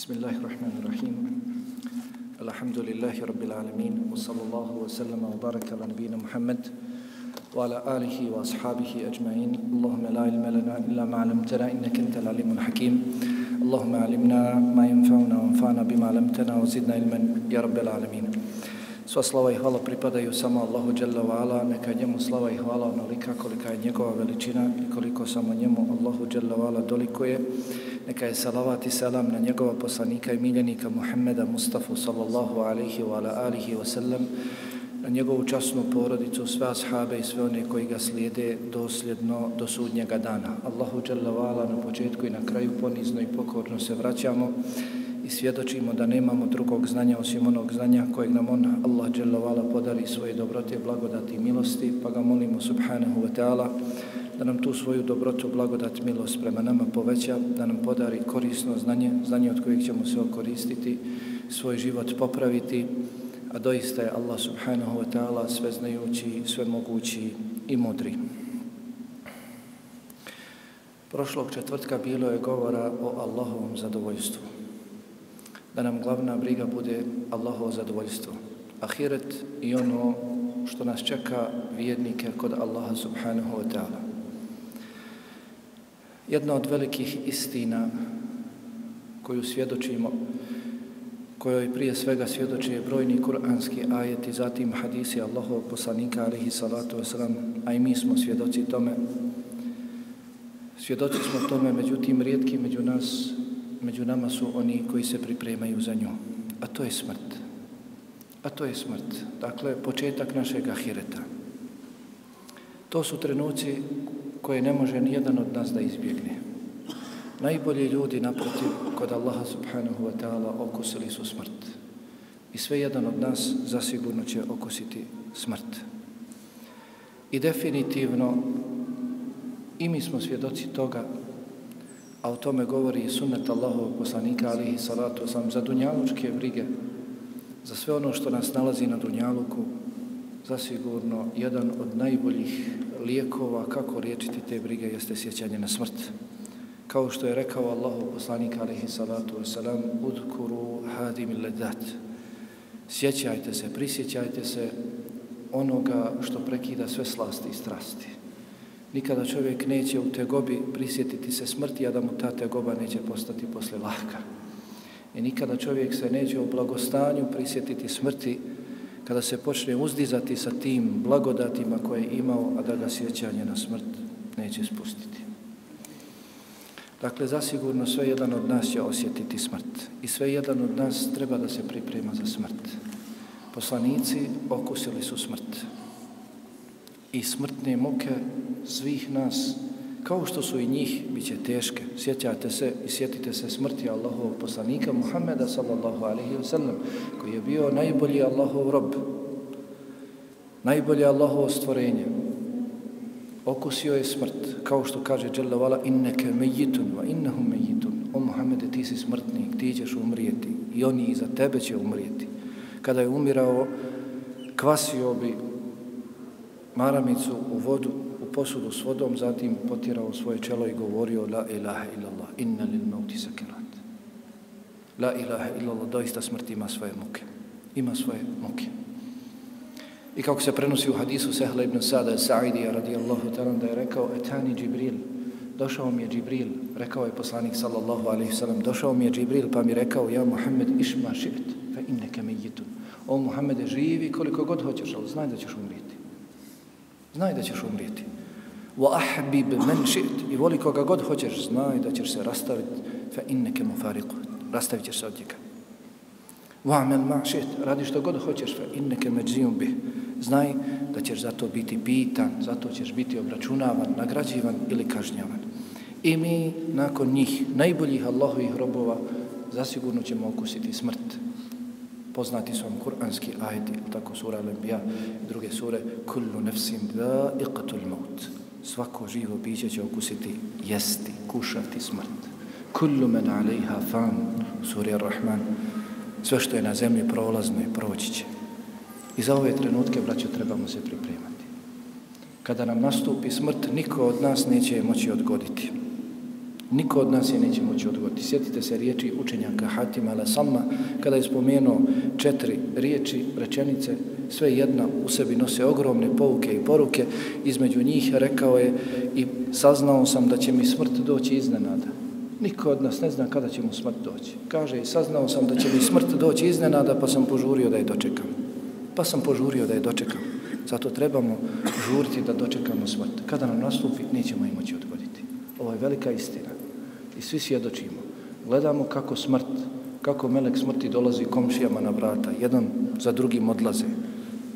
بسم الله الرحمن الرحيم الحمد لله رب العالمين وصلى الله وسلم وبارك على نبينا محمد وعلى آله وأصحابه أجمعين اللهم لا علم لنا إلا ما علمتنا إنك أنت العليم الحكيم اللهم علمنا ما ينفعنا وانفعنا بما علمتنا وزدنا علما يا رب العالمين Sva slava i hvala pripadaju samo Allahu Jalla wa ala, neka njemu slava i hvala onolika kolika je njegova veličina i koliko samo njemu Allahu Jalla wa ala dolikuje. Neka je salavat i salam na njegova poslanika i miljenika Muhammeda Mustafa sallallahu alaihi wa ala alihi wa sallam, na njegovu časnu porodicu, sve ashabe i sve one koji ga slijede dosljedno do sudnjega dana. Allahu dželavala na početku i na kraju ponizno i pokorno se vraćamo i svjedočimo da nemamo drugog znanja osim onog znanja kojeg nam on, Allah dželavala podari svoje dobrote, blagodati i milosti, pa ga molimo subhanahu wa ta'ala da nam tu svoju dobrotu, blagodat, milost prema nama poveća, da nam podari korisno znanje, znanje od kojeg ćemo se okoristiti, svoj život popraviti, a doista je Allah subhanahu wa ta'ala sveznajući, svemogući i mudri. Prošlog četvrtka bilo je govora o Allahovom zadovoljstvu da nam glavna briga bude Allahovo zadovoljstvo. Ahiret i ono što nas čeka vjernike kod Allaha subhanahu wa ta'ala. Jedna od velikih istina koju svjedočimo, kojoj prije svega svjedoči brojni kuranski ajeti, zatim hadisi Allahov poslanika alihi salatu wasalam, a i mi smo svjedoci tome. Svjedoci smo tome, međutim, rijetki među nas među nama su oni koji se pripremaju za nju. A to je smrt. A to je smrt. Dakle, početak našeg ahireta. To su trenuci koje ne može nijedan od nas da izbjegne. Najbolji ljudi naprotiv kod Allaha subhanahu wa ta'ala okusili su smrt. I sve jedan od nas zasigurno će okusiti smrt. I definitivno i mi smo svjedoci toga a o tome govori i sunnet Allahovog poslanika alihi salatu sam za dunjalučke brige, za sve ono što nas nalazi na dunjaluku, zasigurno jedan od najboljih lijekova kako riječiti te brige jeste sjećanje na smrt. Kao što je rekao Allahov poslanik alaihi salatu wasalam, udkuru hadim ledat. Sjećajte se, prisjećajte se onoga što prekida sve slasti i strasti. Nikada čovjek neće u tegobi prisjetiti se smrti, a da mu ta tegoba neće postati posle lahka. I nikada čovjek se neće u blagostanju prisjetiti smrti kada se počne uzdizati sa tim blagodatima koje je imao, a da ga sjećanje na smrt neće spustiti. Dakle, zasigurno sve jedan od nas će osjetiti smrt. I sve jedan od nas treba da se priprema za smrt. Poslanici okusili su smrt i smrtne muke svih nas, kao što su i njih, bit će teške. Sjećate se i sjetite se smrti Allahovog poslanika Muhammeda sallallahu alaihi wa sallam, koji je bio najbolji Allahov rob, najbolje Allahovo stvorenje. Okusio je smrt, kao što kaže Jalla vala, inneke mejitun, va innehum mejitun. O Muhammede, ti si smrtnik, ti ćeš umrijeti i oni iza tebe će umrijeti. Kada je umirao, kvasio bi maramicu u vodu, posudu s vodom, zatim potirao svoje čelo i govorio La ilaha illallah, inna lil mauti sakirat. La ilaha illallah, doista smrt ima svoje muke. Ima svoje muke. I kako se prenosi u hadisu Sehla ibn Sada Sa'idija radijallahu ta'ala da je rekao Etani Džibril, došao mi je Džibril, rekao je poslanik sallallahu alaihi sallam, došao mi je Džibril pa mi rekao ja Muhammed išma šit, fa inneke me. O Muhammede živi koliko god hoćeš, ali znaj da ćeš umriti. Znaj da ćeš umrijeti. Wa ahbib man shi't. I voli koga god hoćeš, znaj da ćeš se rastaviti. فَإِنَّكَ inneke. Rastavit ćeš se od njega. Wa amal ma shi't. Radi što god hoćeš. فَإِنَّكَ inneke بِهِ. Znaj da ćeš zato biti pitan, zato ćeš biti obračunavan, nagrađivan ili kažnjavan. I mi, nakon njih, najboljih Allahovih robova, zasigurno ćemo okusiti smrt poznati su vam kuranski ajdi, tako sura Al-Anbiya i druge sure, kullu nefsim da iqatul maut. Svako živo biće će okusiti, jesti, kušati smrt. Kullu men alejha fan, sura Ar-Rahman. Sve što je na zemlji prolazno i proći će. I za ove trenutke, braćo, trebamo se pripremati. Kada nam nastupi smrt, niko od nas neće je moći odgoditi. Niko od nas je neće moći odgovoriti. Sjetite se riječi učenjaka Hatima Al-Samma, kada je spomenuo četiri riječi, rečenice, sve jedna u sebi nose ogromne pouke i poruke, između njih rekao je i saznao sam da će mi smrt doći iznenada. Niko od nas ne zna kada će mu smrt doći. Kaže i saznao sam da će mi smrt doći iznenada, pa sam požurio da je dočekam. Pa sam požurio da je dočekam. Zato trebamo žuriti da dočekamo smrt. Kada nam nastupi, nećemo i moći odgoditi. Ovo je velika istina. I svi svjedočimo. Gledamo kako smrt, kako melek smrti dolazi komšijama na vrata. Jedan za drugim odlaze.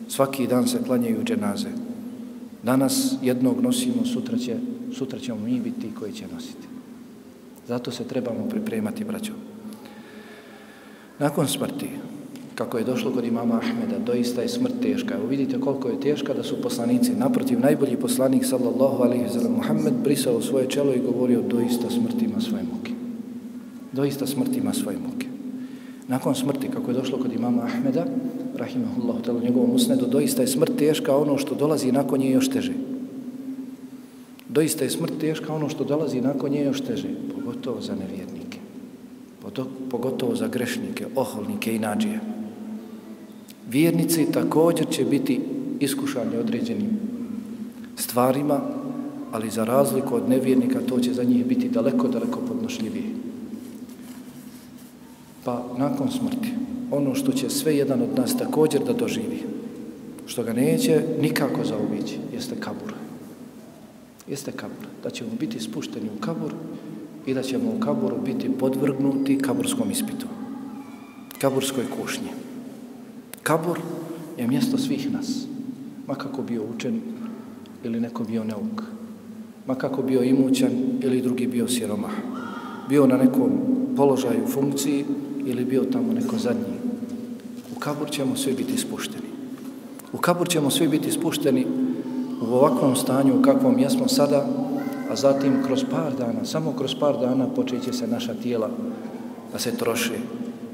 Svaki dan se klanjaju dženaze. Danas jednog nosimo, sutra, će, sutra ćemo mi biti koji će nositi. Zato se trebamo pripremati, braćo. Nakon smrti, kako je došlo kod imama Ahmeda, doista je smrt teška. Evo vidite koliko je teška da su poslanici. Naprotiv, najbolji poslanik, sallallahu alaihi wa sallam, Muhammed brisao svoje čelo i govorio doista smrt ima svoje muke. Doista smrt ima svoje muke. Nakon smrti, kako je došlo kod imama Ahmeda, rahimahullahu tala, njegovom usnedu, doista je smrt teška, ono što dolazi nakon nje još teže. Doista je smrt teška, ono što dolazi nakon nje još teže, pogotovo za nevjernike, pogotovo za grešnike, oholnike i nađije. Vjernici također će biti iskušani određenim stvarima, ali za razliku od nevjernika to će za njih biti daleko, daleko podnošljivije. Pa nakon smrti, ono što će sve jedan od nas također da doživi, što ga neće nikako zaobići, jeste kabur. Jeste kabur. Da ćemo biti spušteni u kabur i da ćemo u kaburu biti podvrgnuti kaburskom ispitu. Kaburskoj kušnji. Kabur je mjesto svih nas. Ma kako bio učen ili neko bio neuk. Ma kako bio imućan ili drugi bio siromah. Bio na nekom položaju funkciji ili bio tamo neko zadnji. U kabur ćemo svi biti spušteni. U kabur ćemo svi biti spušteni u ovakvom stanju u kakvom jesmo sada, a zatim kroz par dana, samo kroz par dana počeće se naša tijela da se troše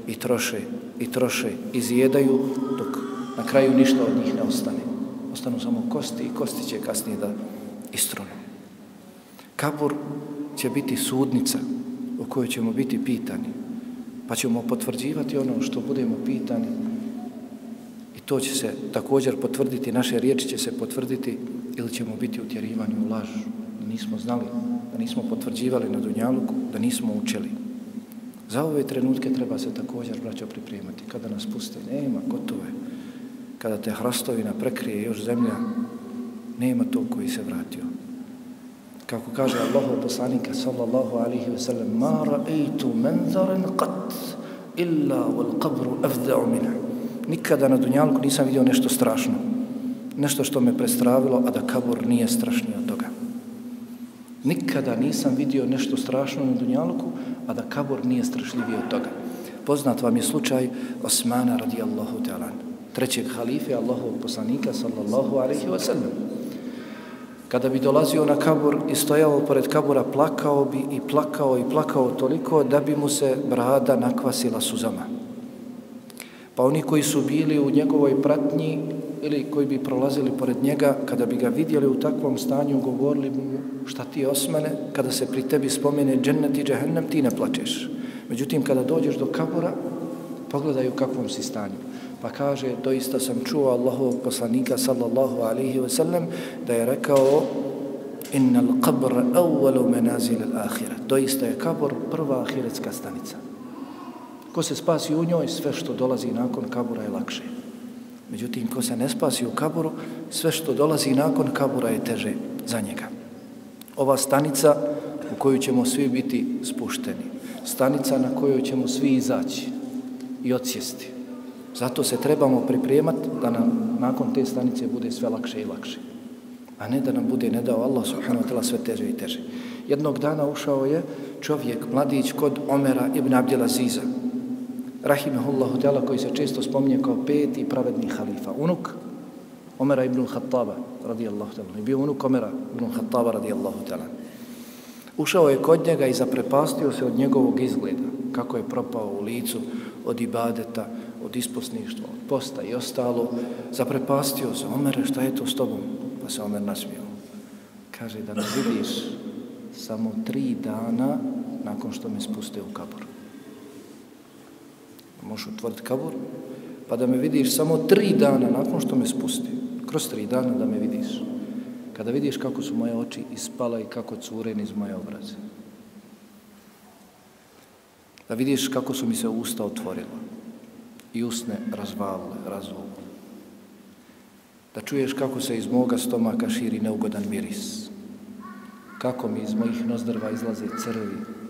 i troše i troše i zjedaju dok na kraju ništa od njih ne ostane. Ostanu samo kosti i kosti će kasnije da istrunu. Kabur će biti sudnica u kojoj ćemo biti pitani pa ćemo potvrđivati ono što budemo pitani i to će se također potvrditi, naše riječi će se potvrditi ili ćemo biti utjerivani u laž, da nismo znali, da nismo potvrđivali na Dunjaluku, da nismo učili. Za ove trenutke treba se također, braćo, pripremati. Kada nas puste, nema, gotovo je. Kada te hrastovina prekrije još zemlja, nema to koji se vratio. Kako kaže Allahu poslanika sallallahu alihi wa sallam, ma ra'eitu menzaren qat illa wal qabru afda'u mina. Nikada na Dunjalku nisam vidio nešto strašno. Nešto što me prestravilo, a da kabur nije strašniji od toga. Nikada nisam vidio nešto strašno na Dunjalku, a da kabur nije strašljiviji od toga. Poznat vam je slučaj Osmana radijallahu ta'ala, trećeg halife Allahovog poslanika sallallahu alaihi wa sallam. Kada bi dolazio na kabur i stojao pored kabura, plakao bi i plakao i plakao toliko da bi mu se brada nakvasila suzama. Pa oni koji su bili u njegovoj pratnji ili koji bi prolazili pored njega, kada bi ga vidjeli u takvom stanju, govorili mu šta ti osmane, kada se pri tebi spomene džennet i džehennem, ti ne plačeš. Međutim, kada dođeš do kabura, pogledaj u kakvom si stanju. Pa kaže, doista sam čuo Allahovog poslanika sallallahu alaihi ve sellem da je rekao inna qabr awwalu menazil al-akhira. Doista je kabur prva ahiretska stanica. Ko se spasi u njoj, sve što dolazi nakon kabura je lakše. Međutim, ko se ne spasi u kaburu, sve što dolazi nakon kabura je teže za njega. Ova stanica u koju ćemo svi biti spušteni, stanica na kojoj ćemo svi izaći i odsjesti. Zato se trebamo pripremati da nam nakon te stanice bude sve lakše i lakše. A ne da nam bude ne dao Allah subhanahu wa ta'ala sve teže i teže. Jednog dana ušao je čovjek, mladić kod Omera ibn Abdelaziza, rahimehullahu ta'ala koji se često spominje kao peti pravedni halifa. Unuk Omera ibn Khattaba radijallahu ta'ala. Je bio unuk Omera ibn Khattaba radijallahu ta'ala. Ušao je kod njega i zaprepastio se od njegovog izgleda. Kako je propao u licu od ibadeta, od isposništva, od posta i ostalo. Zaprepastio se. Omere, šta je to s tobom? Pa se Omer nasmio. Kaže da ne vidiš samo tri dana nakon što me spuste u kabor. Možeš otvoriti kabor, pa da me vidiš samo tri dana nakon što me spusti. Kroz tri dana da me vidiš. Kada vidiš kako su moje oči ispala i kako curen iz moje obraze. Da vidiš kako su mi se usta otvorila i usne razvalile, razvole. Da čuješ kako se iz moga stomaka širi neugodan miris. Kako mi iz mojih nozdrva izlaze crvi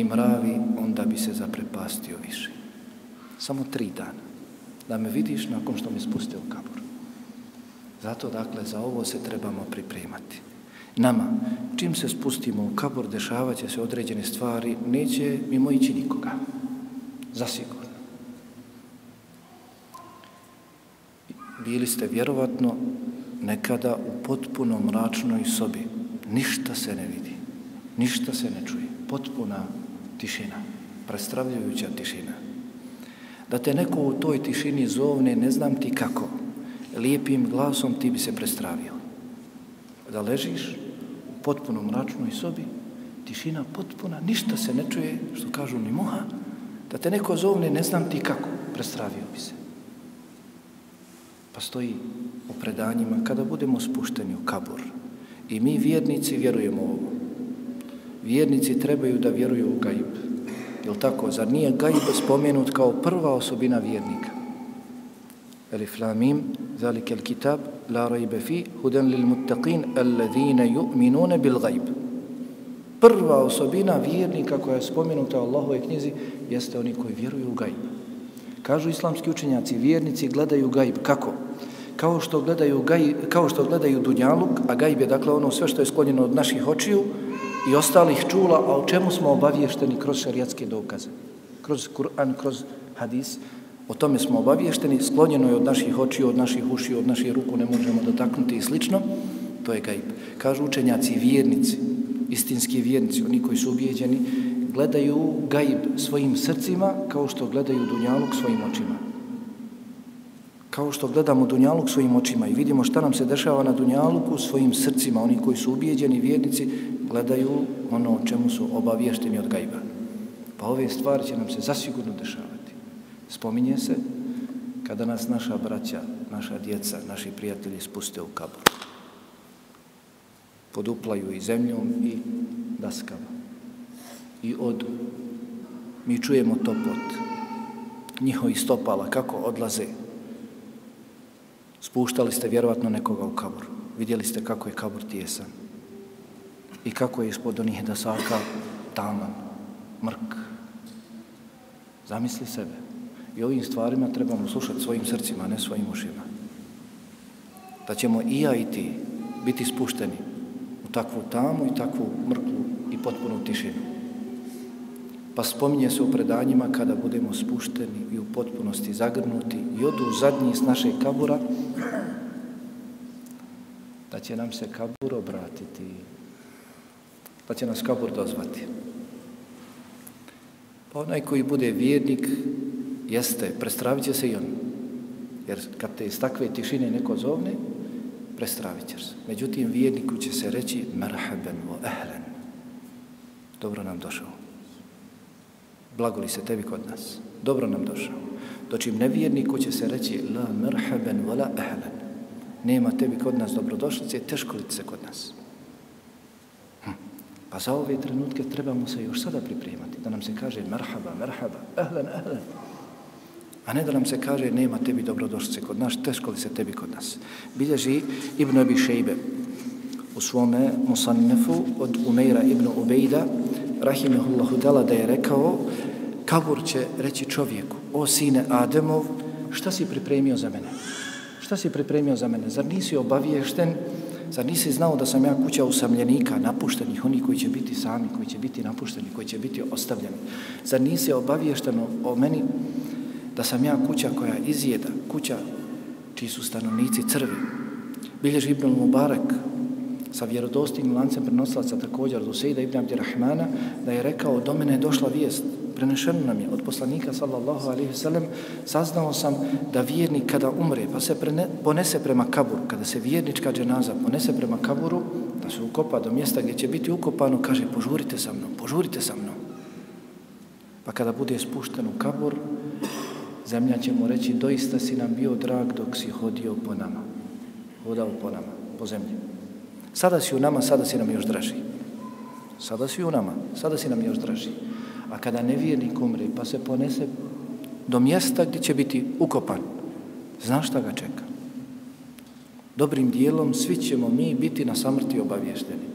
i mravi, onda bi se zaprepastio više. Samo tri dana. Da me vidiš nakon što mi spustio kabor. Zato, dakle, za ovo se trebamo pripremati. Nama, čim se spustimo u kabor, dešavaće se određene stvari, neće mimo ići nikoga. Zasigurno. Bili ste vjerovatno nekada u potpuno mračnoj sobi. Ništa se ne vidi. Ništa se ne čuje. Potpuna tišina. Prestravljujuća tišina. Da te neko u toj tišini zovne, ne znam ti kako, lijepim glasom ti bi se prestravio. Da ležiš u potpuno mračnoj sobi, tišina potpuna, ništa se ne čuje, što kažu ni moha, da te neko zovne, ne znam ti kako, prestravio bi se. Pa stoji u predanjima, kada budemo spušteni u kabor, i mi vjernici vjerujemo ovo, vjernici trebaju da vjeruju u gajb. Jel tako? Zar nije gajb spomenut kao prva osobina vjernika? Elif lamim, zalike el kitab, la rajbe fi, huden lil muttaqin, alladhine ju'minune bil gajb. Prva osobina vjernika koja je spomenuta u Allahove knjizi jeste oni koji vjeruju u gajb. Kažu islamski učenjaci, vjernici gledaju gajb. Kako? Kao što gledaju, gajb, kao što gledaju dunjaluk, a gajb je dakle ono sve što je sklonjeno od naših očiju, i ostalih čula, a o čemu smo obaviješteni kroz šarijatske dokaze, kroz Kur'an, kroz hadis, o tome smo obaviješteni, sklonjeno je od naših očiju, od naših ušiju, od naših ruku, ne možemo dotaknuti i slično, to je gajb. Kažu učenjaci, i vjernici, istinski vjernici, oni koji su ubijeđeni, gledaju gajb svojim srcima kao što gledaju dunjaluk svojim očima. Kao što gledamo dunjaluk svojim očima i vidimo šta nam se dešava na dunjaluku svojim srcima, oni koji su ubijeđeni vjernici, gledaju ono o čemu su obavješteni od gajba. Pa ove stvari će nam se zasigurno dešavati. Spominje se kada nas naša braća, naša djeca, naši prijatelji spuste u kabor. Poduplaju i zemljom i daskama. I odu. Mi čujemo topot njihovi stopala kako odlaze. Spuštali ste vjerovatno nekoga u kabor. Vidjeli ste kako je kabor tijesan i kako je ispod onih dasaka taman, mrk. Zamisli sebe. I ovim stvarima trebamo slušati svojim srcima, ne svojim ušima. Da ćemo i ja i ti biti spušteni u takvu tamu i takvu mrklu i potpunu tišinu. Pa spominje se u predanjima kada budemo spušteni i u potpunosti zagrnuti i odu zadnji s naše kabura, da će nam se kabur obratiti pa će nas kabur dozvati. Pa onaj koji bude vjernik, jeste, prestravit će se i on. Jer kad te iz takve tišine neko zovne, prestravit ćeš se. Međutim, vjerniku će se reći merhaben vo ehlen. Dobro nam došao. Blagoli se tebi kod nas. Dobro nam došao. Dočim nevjerniku će se reći la merhaben vo la ehlen. Nema tebi kod nas dobrodošlice, teško li se kod nas. Hm. Pa za ove trenutke trebamo se još sada pripremati, da nam se kaže merhaba, merhaba, ehlen, ehlen. A ne da nam se kaže nema tebi dobrodošlice kod nas, teško li se tebi kod nas. Bilježi Ibn Abi Šejbe u svome Musannefu od Umeira Ibn Ubejda, rahimehullahu dala da je rekao, kabur će reći čovjeku, o sine Ademov, šta si pripremio za mene? Šta si pripremio za mene? Zar nisi obaviješten Zar nisi znao da sam ja kuća usamljenika, napuštenih, oni koji će biti sami, koji će biti napušteni, koji će biti ostavljeni? Zar nisi obaviješten o meni da sam ja kuća koja izjeda, kuća čiji su stanovnici crvi? Biljež Ibn Mubarak sa vjerodostim lancem prenoslaca također od Usejda Ibn Abdirahmana da je rekao do mene je došla vijest prenešeno nam je od poslanika sallallahu alaihi sallam, saznao sam da vjernik kada umre, pa se prene, ponese prema kaburu, kada se vjernička dženaza ponese prema kaburu, da se ukopa do mjesta gdje će biti ukopano, kaže požurite sa mnom, požurite sa mnom. Pa kada bude spušten u kabur, zemlja će mu reći doista si nam bio drag dok si hodio po nama. Hodao po nama, po zemlji. Sada si u nama, sada si nam još draži. Sada si u nama, sada si nam još draži. A kada nevjernik umre, pa se ponese do mjesta gdje će biti ukopan, znaš šta ga čeka? Dobrim dijelom svi ćemo mi biti na samrti obavješteni.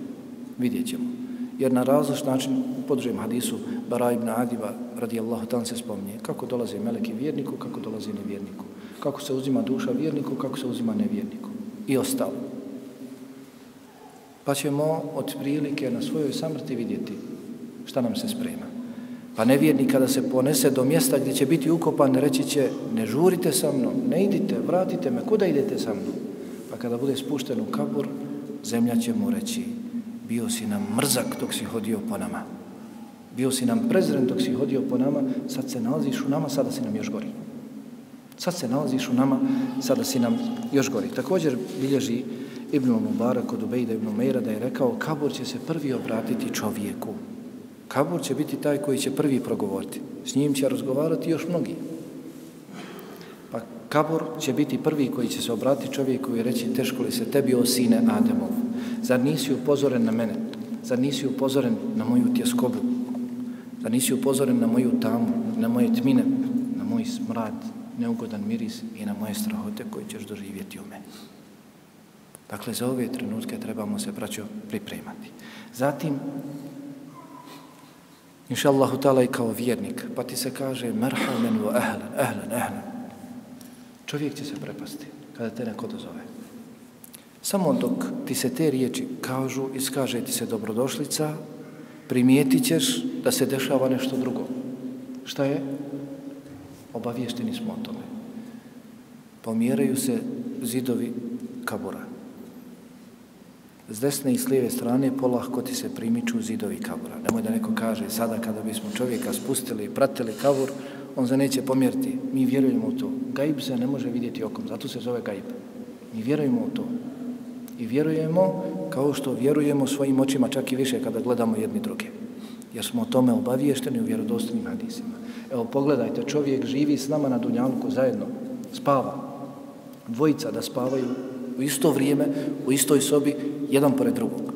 Vidjet ćemo. Jer na različit način, u podržajem hadisu, Bara ibn Adiba, radijallahu tan se spominje, kako dolaze meleki vjerniku, kako dolaze nevjerniku. Kako se uzima duša vjerniku, kako se uzima nevjerniku. I ostalo. Pa ćemo od prilike na svojoj samrti vidjeti šta nam se sprema. Pa nevjernik kada se ponese do mjesta gdje će biti ukopan, reći će, ne žurite sa mnom, ne idite, vratite me, kuda idete sa mnom? Pa kada bude spušten u kabur, zemlja će mu reći, bio si nam mrzak dok si hodio po nama. Bio si nam prezren dok si hodio po nama, sad se nalaziš u nama, sada si nam još gori. Sad se nalaziš u nama, sada si nam još gori. Također bilježi Ibn Mubarak od Ubejda Ibn Meira da je rekao, kabur će se prvi obratiti čovjeku. Kabur će biti taj koji će prvi progovoriti. S njim će razgovarati još mnogi. Pa kabur će biti prvi koji će se obratiti čovjeku i reći teško li se tebi o sine Ademov. Zar nisi upozoren na mene? Zar nisi upozoren na moju tjeskobu? Zar nisi upozoren na moju tamu, na moje tmine, na moj smrad, neugodan miris i na moje strahote koje ćeš doživjeti u meni? Dakle, za ove trenutke trebamo se, braćo, pripremati. Zatim, inša Allahu ta'ala i kao vjernik, pa ti se kaže merhamen wa ahlan, ahlan, ahlan. Čovjek će se prepasti kada te neko dozove. Samo dok ti se te riječi kažu, iskaže ti se dobrodošlica, primijetit ćeš da se dešava nešto drugo. Šta je? Obavješteni smo o tome. Pomjeraju se zidovi kabura. S desne i s lijeve strane polahko ti se primiču zidovi kabura. Nemoj da neko kaže sada kada bismo čovjeka spustili i pratili kabur, on se neće pomjeriti. Mi vjerujemo u to. Gaib se ne može vidjeti okom, zato se zove gaib. Mi vjerujemo u to. I vjerujemo kao što vjerujemo svojim očima čak i više kada gledamo jedni druge. Jer smo o tome obaviješteni u vjerodostanim hadisima. Evo pogledajte, čovjek živi s nama na Dunjanku zajedno, spava. Dvojica da spavaju u isto vrijeme, u istoj sobi, jedan pored drugog.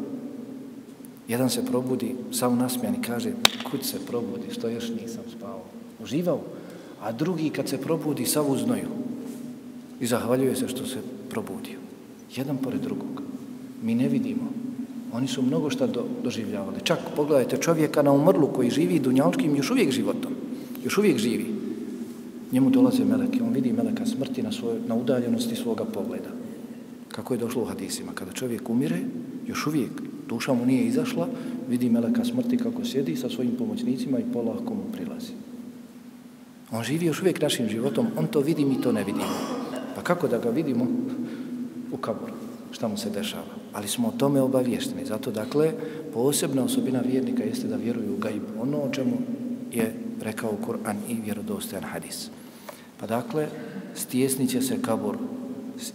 Jedan se probudi, samo nasmijan i kaže, kud se probudi, što još nisam spao. Uživao. A drugi kad se probudi, sav uznoju. I zahvaljuje se što se probudio. Jedan pored drugog. Mi ne vidimo. Oni su mnogo šta do, doživljavali. Čak pogledajte čovjeka na umrlu koji živi dunjalčkim još uvijek životom. Još uvijek živi. Njemu dolaze meleke. On vidi meleka smrti na, svoj, na udaljenosti svoga pogleda kako je došlo u hadisima. Kada čovjek umire, još uvijek duša mu nije izašla, vidi meleka smrti kako sjedi sa svojim pomoćnicima i polako mu prilazi. On živi još uvijek našim životom, on to vidi, mi to ne vidimo. Pa kako da ga vidimo u kaboru, šta mu se dešava? Ali smo o tome obavješteni. Zato, dakle, posebna osobina vjernika jeste da vjeruju u gaib. Ono o čemu je rekao Kur'an i vjerodostojan hadis. Pa dakle, stjesnit će se kabor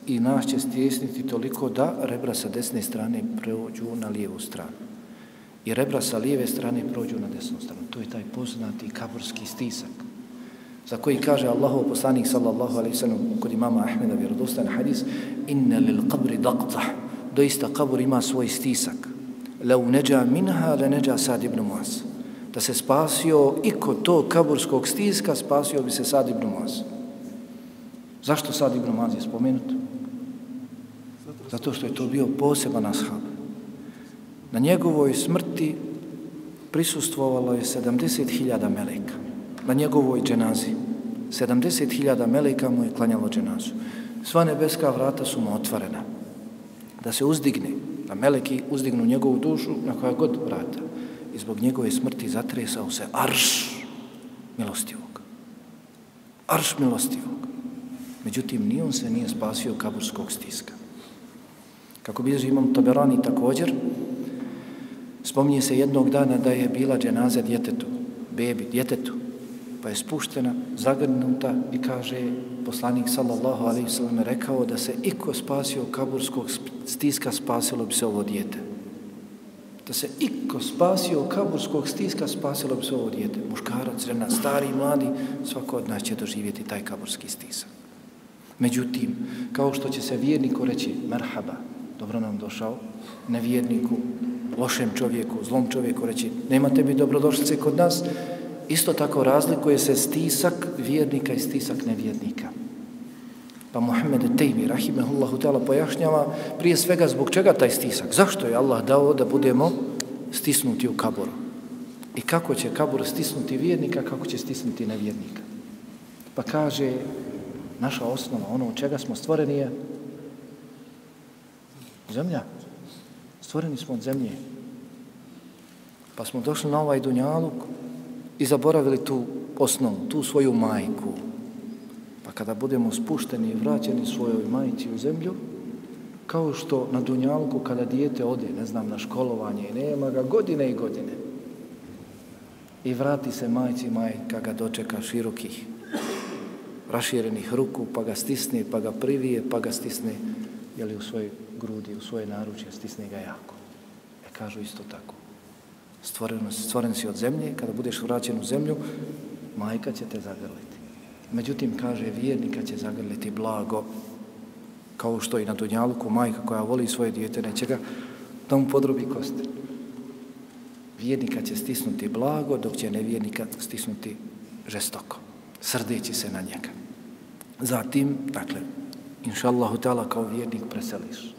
i nas će stjesniti toliko da rebra sa desne strane prođu na lijevu stranu. I rebra sa lijeve strane prođu na desnu stranu. To je taj poznati kaburski stisak. Za koji kaže Allahu poslanik sallallahu alaihi sallam kod imama Ahmeda vjerodostan hadis inna lil qabri daqta doista kabur ima svoj stisak lau neđa minha le neđa sad ibn Muaz da se spasio i kod to kaburskog stiska spasio bi se sad ibn Muaz Zašto sad Ibn Maz je spomenut? Zato što je to bio poseban ashab. Na njegovoj smrti prisustvovalo je 70.000 meleka. Na njegovoj dženazi. 70.000 meleka mu je klanjalo dženazu. Sva nebeska vrata su mu otvorena. Da se uzdigne, da meleki uzdignu njegovu dušu na koja god vrata. I zbog njegove smrti zatresao se arš milostivog. Arš milostivog. Međutim, ni on se nije spasio kaburskog stiska. Kako bilježi imam Taberani također, spominje se jednog dana da je bila dženaza djetetu, bebi, djetetu, pa je spuštena, zagrnuta i kaže poslanik sallallahu alaihi sallam rekao da se iko spasio kaburskog stiska, spasilo bi se ovo djete. da se iko spasio kaburskog stiska, spasilo bi se ovo djete. Muškarac, žena, stari mladi, svako od nas će doživjeti taj kaburski stisak. Međutim, kao što će se vjerniku reći, merhaba, dobro nam došao, nevjerniku, lošem čovjeku, zlom čovjeku reći, nema tebi dobrodošlice kod nas, isto tako razlikuje se stisak vjernika i stisak nevjernika. Pa Muhammed Tejmi, rahimehullahu ta'ala, pojašnjava prije svega zbog čega taj stisak. Zašto je Allah dao da budemo stisnuti u kaboru? I kako će kabor stisnuti vjernika, kako će stisnuti nevjernika? Pa kaže, naša osnova, ono od čega smo stvoreni je zemlja. Stvoreni smo od zemlje. Pa smo došli na ovaj dunjaluk i zaboravili tu osnovu, tu svoju majku, Pa kada budemo spušteni i vraćeni svojoj majici u zemlju, kao što na Dunjalku kada dijete ode, ne znam, na školovanje i nema ga godine i godine, i vrati se majci, majka ga dočeka širokih, raširenih ruku, pa ga stisne, pa ga privije, pa ga stisne, jeli u svojoj grudi, u svoje naručje, stisne ga jako. E kažu isto tako. Stvoren, stvoren si od zemlje, kada budeš vraćen u zemlju, majka će te zagrliti. Međutim, kaže, vjernika će zagrliti blago, kao što i na Dunjaluku majka koja voli svoje dijete, neće ga da mu podrobi kosti. Vjernika će stisnuti blago, dok će nevjernika stisnuti žestoko, srdeći se na njega. Zatim, dakle, inša Allahu tala kao vjernik preseliš,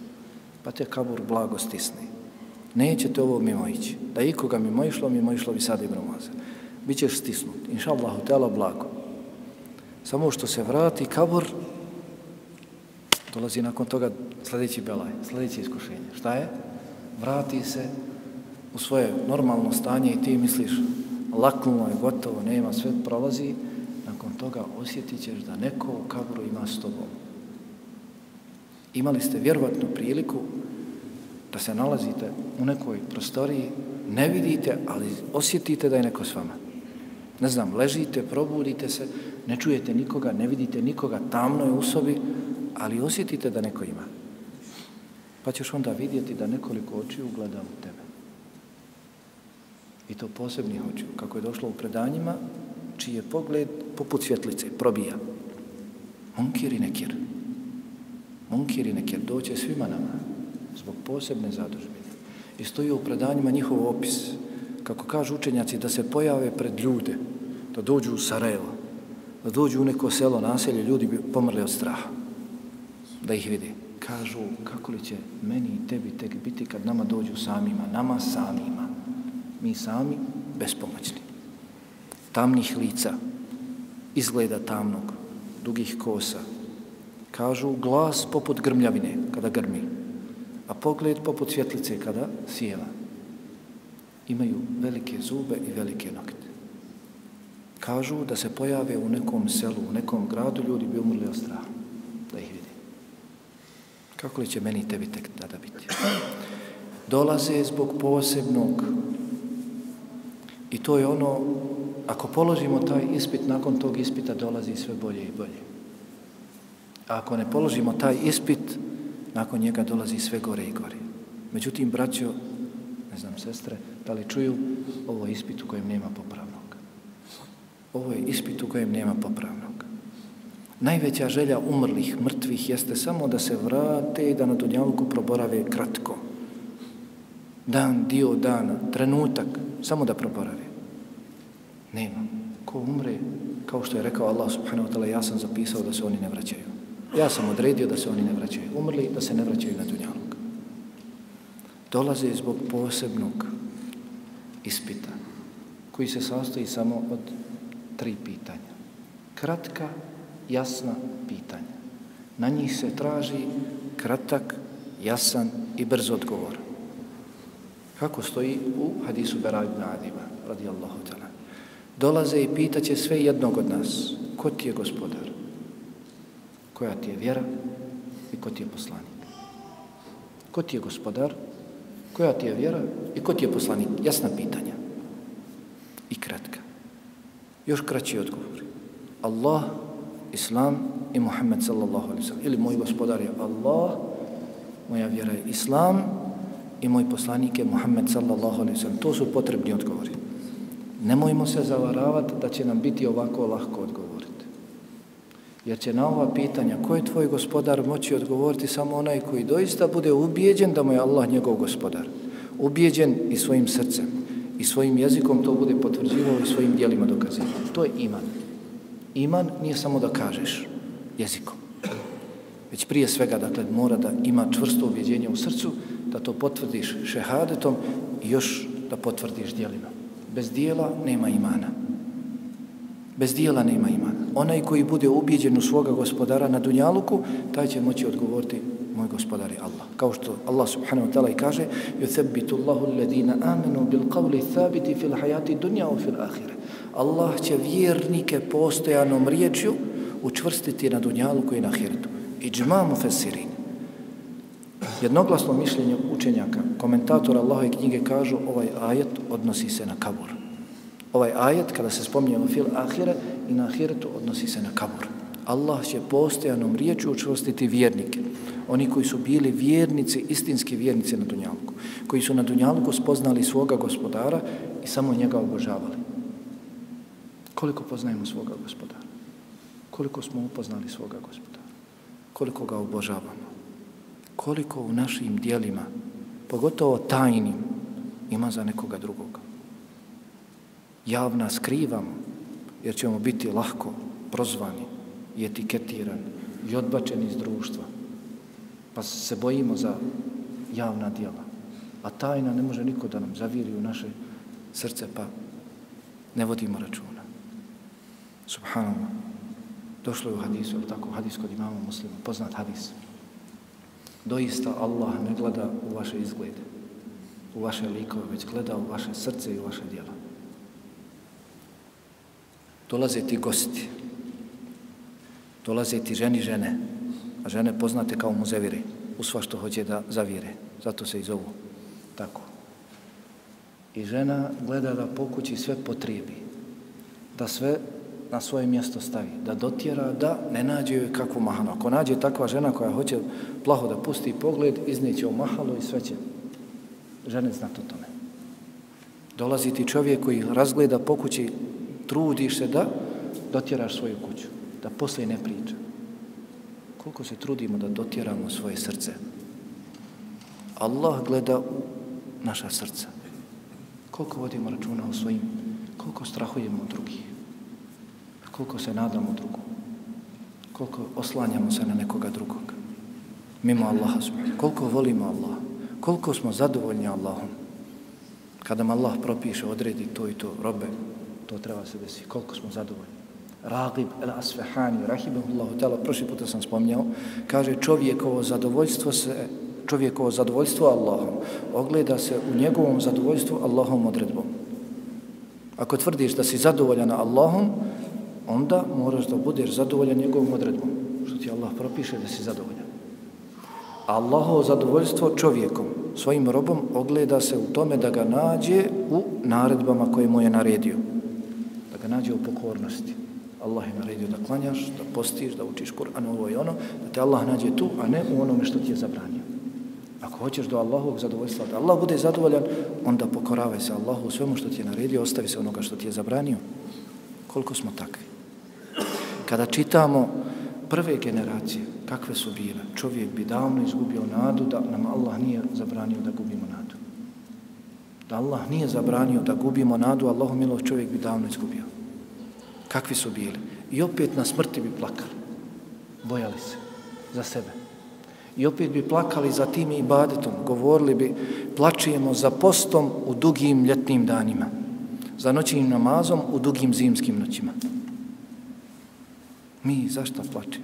pa te kabur blago stisni. Neće te ovo mimo ići. Da ikoga mimo išlo, mimo išlo bi sad i bromaze. Bićeš stisnut, inša Allahu tala blago. Samo što se vrati kabur, dolazi nakon toga sljedeći belaj, sljedeće iskušenje. Šta je? Vrati se u svoje normalno stanje i ti misliš laknulo je, gotovo, nema, sve prolazi. Nakon toga osjetit ćeš da neko u kaboru ima s tobom. Imali ste vjerovatnu priliku da se nalazite u nekoj prostoriji, ne vidite, ali osjetite da je neko s vama. Ne znam, ležite, probudite se, ne čujete nikoga, ne vidite nikoga, tamno je u sobi, ali osjetite da neko ima. Pa ćeš onda vidjeti da nekoliko očiju gleda u tebe. I to posebnih očiju. Kako je došlo u predanjima, čiji je pogled poput svjetlice, probija. Munkir i nekir. Munkir i nekir doće svima nama zbog posebne zadužbine. I stoji u predanjima njihov opis. Kako kažu učenjaci, da se pojave pred ljude, da dođu u Sarajevo, da dođu u neko selo, naselje, ljudi bi pomrli od straha da ih vidi. Kažu, kako li će meni i tebi tek biti kad nama dođu samima, nama samima, mi sami bespomoćni. Tamnih lica, izgleda tamnog, dugih kosa, kažu glas poput grmljavine kada grmi, a pogled poput svjetlice kada sjeva. Imaju velike zube i velike nokte kažu da se pojave u nekom selu, u nekom gradu, ljudi bi umrli od straha da ih vidi. Kako li će meni tebi tek tada biti? Dolaze zbog posebnog i to je ono, ako položimo taj ispit, nakon tog ispita dolazi sve bolje i bolje. A ako ne položimo taj ispit, nakon njega dolazi sve gore i gore. Međutim, braćo, ne znam, sestre, da li čuju ovo ispit u kojem nema popravnog. Ovo je ispit u kojem nema popravnog. Najveća želja umrlih, mrtvih, jeste samo da se vrate i da na dunjavku proborave kratko. Dan, dio dana, trenutak, samo da proborave. Nema. Ko umre, kao što je rekao Allah subhanahu wa ta'ala, ja sam zapisao da se oni ne vraćaju. Ja sam odredio da se oni ne vraćaju. Umrli da se ne vraćaju na dunjalog. Dolaze zbog posebnog ispita, koji se sastoji samo od tri pitanja. Kratka, jasna pitanja. Na njih se traži kratak, jasan i brz odgovor. Kako stoji u hadisu Bera ibn Adiba, radijallahu ta'ala. Dolaze i pitaće sve jednog od nas. Ko ti je gospodar? Koja ti je vjera i ko ti je poslanik? Ko ti je gospodar? Koja ti je vjera i ko ti je poslanik? Jasna pitanja. I kratka. Još kraći odgovor. Allah, Islam i Muhammed sallallahu alaihi sallam. Ili moj gospodar je Allah, moja vjera je Islam i moj poslanik je Muhammed sallallahu alaihi sallam. To su potrebni odgovori. Nemojmo se zavaravati da će nam biti ovako lahko odgovoriti. Jer će na ova pitanja ko je tvoj gospodar moći odgovoriti samo onaj koji doista bude ubijeđen da mu je Allah njegov gospodar. Ubijeđen i svojim srcem i svojim jezikom to bude potvrđivao i svojim dijelima dokazivao. To je iman. Iman nije samo da kažeš jezikom. Već prije svega, dakle, mora da ima čvrsto ubjeđenje u srcu, da to potvrdiš šehadetom i još da potvrdiš dijelima. Bez dijela nema imana. Bez dijela nema imana. Onaj koji bude ubijeđen u svoga gospodara na Dunjaluku, taj će moći odgovoriti moj gospodar je Allah. Kao što Allah subhanahu wa ta'ala i kaže يُثَبِّتُ اللَّهُ الَّذِينَ آمَنُوا بِالْقَوْلِ الثَّابِتِ فِي الْحَيَاتِ دُنْيَا وَفِي الْآخِرَ Allah će vjernike postojanom riječju učvrstiti na Dunjaluku i na Ahiretu. Iđma mu fesirin. Jednoglasno mišljenje učenjaka, komentatora Allahove knjige kažu ovaj ajet odnosi se na kabur. Ovaj ajet kada se spominje u fil ahire i na ahiretu odnosi se na kabur. Allah će postojanom riječu učvrstiti vjernike. Oni koji su bili vjernici, istinski vjernici na Dunjalku. Koji su na Dunjalku spoznali svoga gospodara i samo njega obožavali. Koliko poznajemo svoga gospodara? Koliko smo upoznali svoga gospodara? Koliko ga obožavamo? Koliko u našim dijelima, pogotovo tajnim, ima za nekoga drugoga? Javna skrivamo, jer ćemo biti lahko prozvani i etiketirani i odbačeni iz društva. Pa se bojimo za javna dijela. A tajna ne može niko da nam zaviri u naše srce, pa ne vodimo računa. Subhanallah. Došlo je u hadisu, ili tako, hadis kod imama muslima, poznat hadis. Doista Allah ne gleda u vaše izglede, u vaše likove, već gleda u vaše srce i u vaše djela. Dolaze ti gosti, dolaze ti ženi žene, a žene poznate kao muzevire, u sva što hoće da zavire, zato se i zovu tako. I žena gleda da pokući sve potrijebi, da sve na svoje mjesto stavi, da dotjera, da ne nađe joj kakvu mahanu. Ako nađe takva žena koja hoće plaho da pusti pogled, izneće u mahalu i sve će žene znati o tome. Dolazi ti čovjek koji razgleda po kući, trudiš se da dotjeraš svoju kuću, da poslije ne priča. Koliko se trudimo da dotjeramo svoje srce? Allah gleda u naša srca. Koliko vodimo računa o svojim, koliko strahujemo od drugih koliko se nadamo drugom, koliko oslanjamo se na nekoga drugog, mimo Allaha koliko volimo Allaha, koliko smo zadovoljni Allahom. Kada nam Allah propiše, odredi to i to, robe, to treba se desiti, koliko smo zadovoljni. Ragib el Asfahani, rahimahullahu ta'ala, prošli puta sam spomnjao, kaže čovjekovo zadovoljstvo se, čovjekovo zadovoljstvo Allahom, ogleda se u njegovom zadovoljstvu Allahom odredbom. Ako tvrdiš da si zadovoljan Allahom, onda moraš da budeš zadovoljan njegovom odredbom, što ti Allah propiše da si zadovoljan. Allahovo zadovoljstvo čovjekom, svojim robom, ogleda se u tome da ga nađe u naredbama koje mu je naredio. Da ga nađe u pokornosti. Allah je naredio da klanjaš, da postiš, da učiš Kur'an, ovo i ono, da te Allah nađe tu, a ne u onome što ti je zabranio. Ako hoćeš do Allahovog zadovoljstva, da Allah bude zadovoljan, onda pokoravaj se Allahu u svemu što ti je naredio, ostavi se onoga što ti je zabranio. Koliko smo takvi? Kada čitamo prve generacije, kakve su bile, čovjek bi davno izgubio nadu da nam Allah nije zabranio da gubimo nadu. Da Allah nije zabranio da gubimo nadu, Allahu milov čovjek bi davno izgubio. Kakvi su bili? I opet na smrti bi plakali. Bojali se za sebe. I opet bi plakali za tim ibadetom. Govorili bi, plačujemo za postom u dugim ljetnim danima. Za noćnim namazom u dugim zimskim noćima. Mi zašto plače?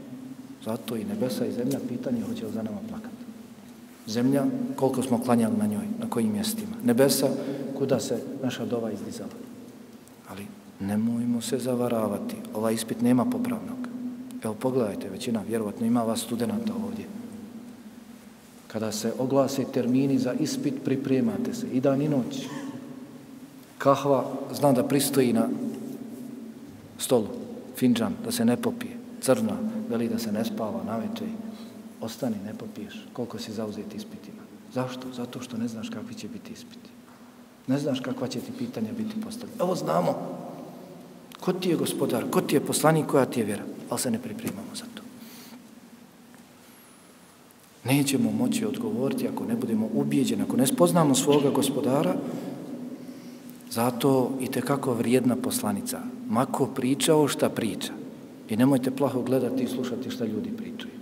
Zato i nebesa i zemlja pitanje hoće li za nama plakati. Zemlja, koliko smo klanjali na njoj, na kojim mjestima. Nebesa, kuda se naša dova izdizala. Ali nemojmo se zavaravati. Ovaj ispit nema popravnog. Evo pogledajte, većina, vjerovatno ima vas studenta ovdje. Kada se oglase termini za ispit, pripremate se i dan i noć. Kahva zna da pristoji na stolu finđan, da se ne popije, crna, veli da se ne spava naveče, ostani, ne popiješ, koliko si zauzeti ispitima. Zašto? Zato što ne znaš kakvi će biti ispiti. Ne znaš kakva će ti pitanja biti postavljena. Evo znamo. Ko ti je gospodar? Ko ti je poslanik? Koja ti je vjera? Ali se ne pripremamo za to. Nećemo moći odgovoriti ako ne budemo ubijeđeni, ako ne spoznamo svoga gospodara, zato i te kako vrijedna poslanica. Mako pričao šta priča. I nemojte plaho gledati i slušati šta ljudi pričaju.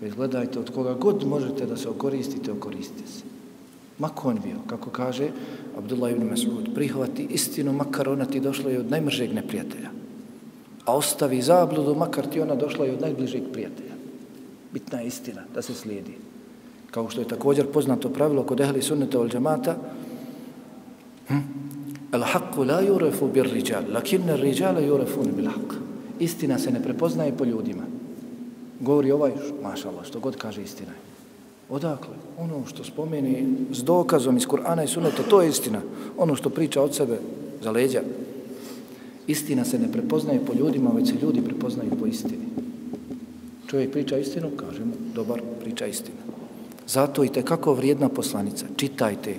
Već gledajte od koga god možete da se okoristite, okoristite se. Mako on bio, kako kaže Abdullah ibn Mas'ud, prihvati istinu, makar ona ti došla i od najmržeg neprijatelja. A ostavi zabludu, makar ti ona došla i od najbližeg prijatelja. Bitna je istina da se slijedi. Kao što je također poznato pravilo kod ehli sunneta ol džamata, hm? El haqqu la yurafu bir-rijal, lakin ar-rijal yurefune bil haqq. Istina se ne prepoznaje po ljudima. Govori ovaj, mašallah što god kaže istina je. Odakle? Ono što spomeni s dokazom iz Kur'ana i Sunneta, to je istina. Ono što priča od sebe za leđa. Istina se ne prepoznaje po ljudima, već se ljudi prepoznaju po istini. Čovjek priča istinu, kažemo, dobar, priča istinu. Zato i kako vrijedna poslanica. Čitajte.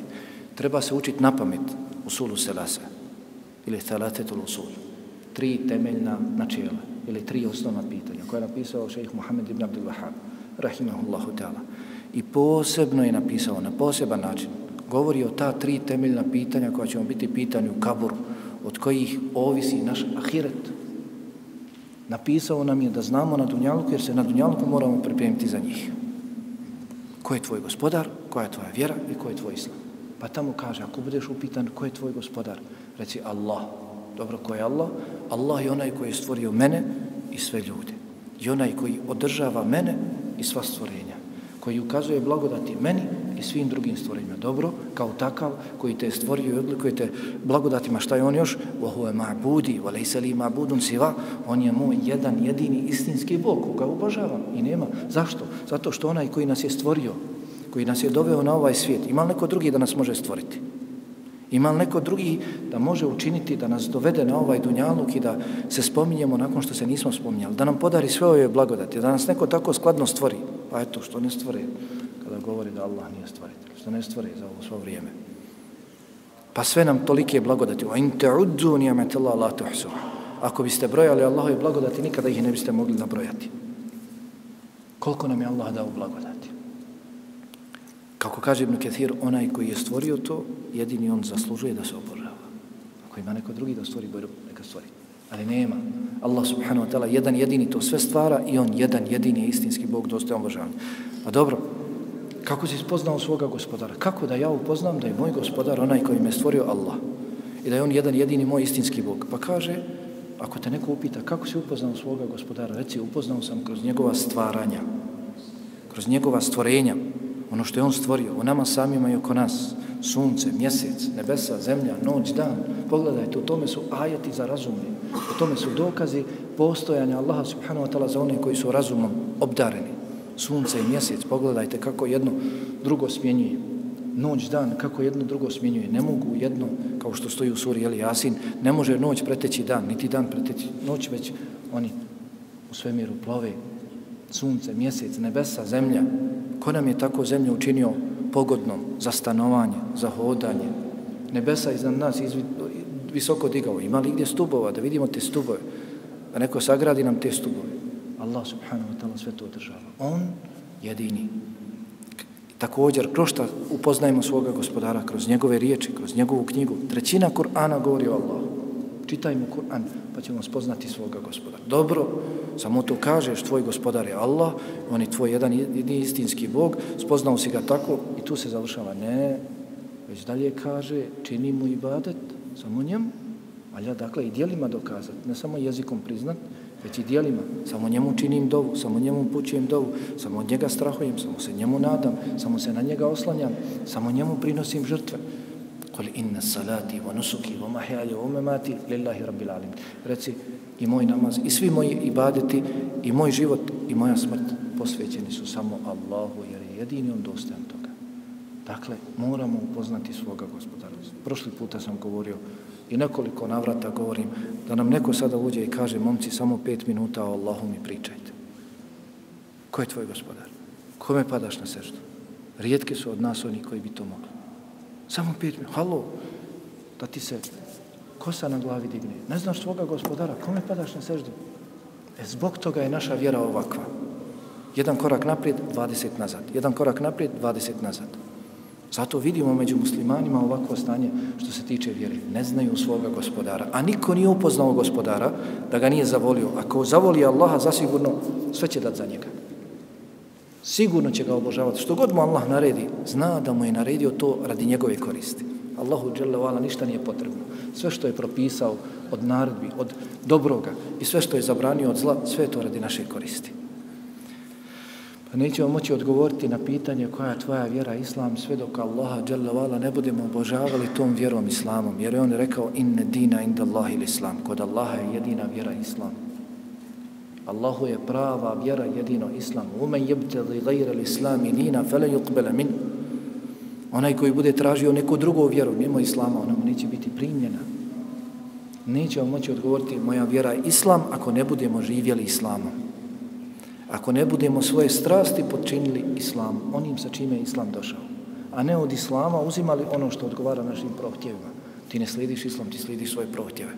Treba se učiti na pamet usulu sulu selasa. Ili thalatetul usul. Tri temeljna načela. Ili tri osnovna pitanja koje je napisao šejih Muhammed ibn Abdul Wahab. Rahimahullahu ta'ala. I posebno je napisao na poseban način. Govori o ta tri temeljna pitanja koja ćemo biti pitani u kaburu, od kojih ovisi naš ahiret. Napisao nam je da znamo na Dunjalku, jer se na Dunjalku moramo pripremiti za njih. Ko je tvoj gospodar, koja je tvoja vjera i ko je tvoj islam. Pa tamo kaže, ako budeš upitan ko je tvoj gospodar, reci Allah. Dobro, ko je Allah? Allah je onaj koji je stvorio mene i sve ljude. I onaj koji održava mene i sva stvorenja koji ukazuje blagodati meni i svim drugim stvorenjima. Dobro, kao takav koji te stvorio i odlikuje te blagodatima, šta je on još? Vohu je ma'budi, li ma'budun siva, on je moj jedan jedini istinski Bog, koga obožavam i nema. Zašto? Zato što onaj koji nas je stvorio, koji nas je doveo na ovaj svijet, ima li neko drugi da nas može stvoriti? Ima li neko drugi da može učiniti da nas dovede na ovaj dunjaluk i da se spominjemo nakon što se nismo spominjali, da nam podari sve ove blagodati, da nas neko tako skladno stvori? Pa eto, što ne stvore kada govori da Allah nije stvoritelj, što ne stvore za ovo svo vrijeme. Pa sve nam tolike blagodati. Wa in ta'uddu ni'mat la tuhsu. Ako biste brojali Allahove blagodati, nikada ih ne biste mogli nabrojati. Koliko nam je Allah dao blagodati? Kako kaže Ibn Kathir, onaj koji je stvorio to, jedini on zaslužuje da se obožava. Ako ima neko drugi da stvori, bojro, neka stvori. Ali nema. Allah subhanahu wa ta'ala jedan jedini to sve stvara i on jedan jedini je istinski Bog dostojan obožavanja. Pa dobro, kako si spoznao svoga gospodara? Kako da ja upoznam da je moj gospodar onaj koji me stvorio Allah? I da je on jedan jedini moj istinski Bog? Pa kaže, ako te neko upita kako si upoznao svoga gospodara, reci upoznao sam kroz njegova stvaranja, kroz njegova stvorenja, ono što je on stvorio, o nama samima i oko nas, sunce, mjesec, nebesa, zemlja, noć, dan, pogledajte, u tome su ajati za razumni, u tome su dokazi postojanja Allaha subhanahu wa ta'ala za one koji su razumom obdareni. Sunce i mjesec, pogledajte kako jedno drugo smjenjuje. Noć, dan, kako jedno drugo smjenjuje. Ne mogu jedno, kao što stoji u suri Jeli Jasin, ne može noć preteći dan, niti dan preteći noć, već oni u svemiru plove, sunce, mjesec, nebesa, zemlja, Ko nam je tako zemlju učinio pogodnom za stanovanje, za hodanje? Nebesa iznad nas izvi, visoko digao. Ima li gdje stubova da vidimo te stubove? Da neko sagradi nam te stubove. Allah subhanahu wa ta'ala sve to održava. On jedini. Također, kroz šta upoznajemo svoga gospodara? Kroz njegove riječi, kroz njegovu knjigu. Trećina Kur'ana govori o Allahu čitajmo Kur'an pa ćemo spoznati svoga gospodara. Dobro, samo to kažeš, tvoj gospodar je Allah, on je tvoj jedan jedini istinski Bog, spoznao si ga tako i tu se završava. Ne, već dalje kaže, čini mu ibadet, samo njemu, ali ja dakle i dijelima dokazati, ne samo jezikom priznat, već i dijelima, samo njemu činim dovu, samo njemu pućujem dovu, samo od njega strahujem, samo se njemu nadam, samo se na njega oslanjam, samo njemu prinosim žrtve. Kul inna salati wa nusuki wa mahyaya wa mamati lillahi rabbil alamin. Reci i moj namaz i svi moji ibadeti i moj život i moja smrt posvećeni su samo Allahu jer je jedini on dostojan toga. Dakle, moramo upoznati svoga gospodara. Prošli puta sam govorio i nekoliko navrata govorim da nam neko sada uđe i kaže momci samo pet minuta o Allahu mi pričajte. Ko je tvoj gospodar? Kome padaš na srđu? Rijetki su od nas oni koji bi to mogli. Samo pet minuta. Halo, da ti se kosa na glavi digne. Ne znaš svoga gospodara, kome padaš na seždu? E, zbog toga je naša vjera ovakva. Jedan korak naprijed, 20 nazad. Jedan korak naprijed, 20 nazad. Zato vidimo među muslimanima ovako stanje što se tiče vjere. Ne znaju svoga gospodara. A niko nije upoznao gospodara da ga nije zavolio. Ako zavoli Allaha, zasigurno sve će dati za njega. Sigurno će ga obožavati. Što god mu Allah naredi, zna da mu je naredio to radi njegove koristi. Allahu dželle ništa nije potrebno. Sve što je propisao od naredbi, od dobroga i sve što je zabranio od zla, sve to radi naše koristi. Pa nećemo moći odgovoriti na pitanje koja je tvoja vjera islam sve dok Allaha dželle ne budemo obožavali tom vjerom islamom. Jer je on rekao inne dina inda Allahi islam. Kod Allaha je jedina vjera islam. Allahu je prava vjera jedino islam. Umen jebtedi gajra l'islami dina fele yukbele min. Onaj koji bude tražio neku drugu vjeru mimo islama, ona mu neće biti primljena. Neće moći odgovoriti moja vjera je islam ako ne budemo živjeli islamom. Ako ne budemo svoje strasti podčinili islam, onim sa čime je islam došao. A ne od islama uzimali ono što odgovara našim prohtjevima. Ti ne slidiš islam, ti slidiš svoje prohtjeve.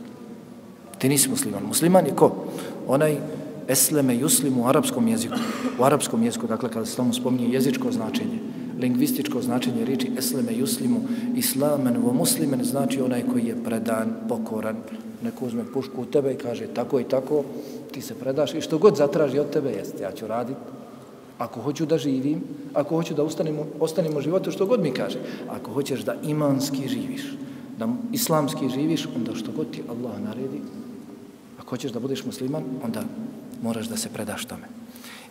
Ti nisi musliman. Musliman je ko? Onaj esleme Juslimu u arapskom jeziku. U arapskom jeziku, dakle, kada se tomu spominje jezičko značenje, lingvističko značenje riječi esleme Juslimu, islamen vo muslimen, znači onaj koji je predan, pokoran, neko uzme pušku u tebe i kaže tako i tako, ti se predaš i što god zatraži od tebe, jeste, ja ću raditi, ako hoću da živim, ako hoću da ustanemo, ostanemo životu, što god mi kaže, ako hoćeš da imanski živiš, da islamski živiš, onda što god ti Allah naredi, ako hoćeš da budeš musliman, onda moraš da se predaš tome.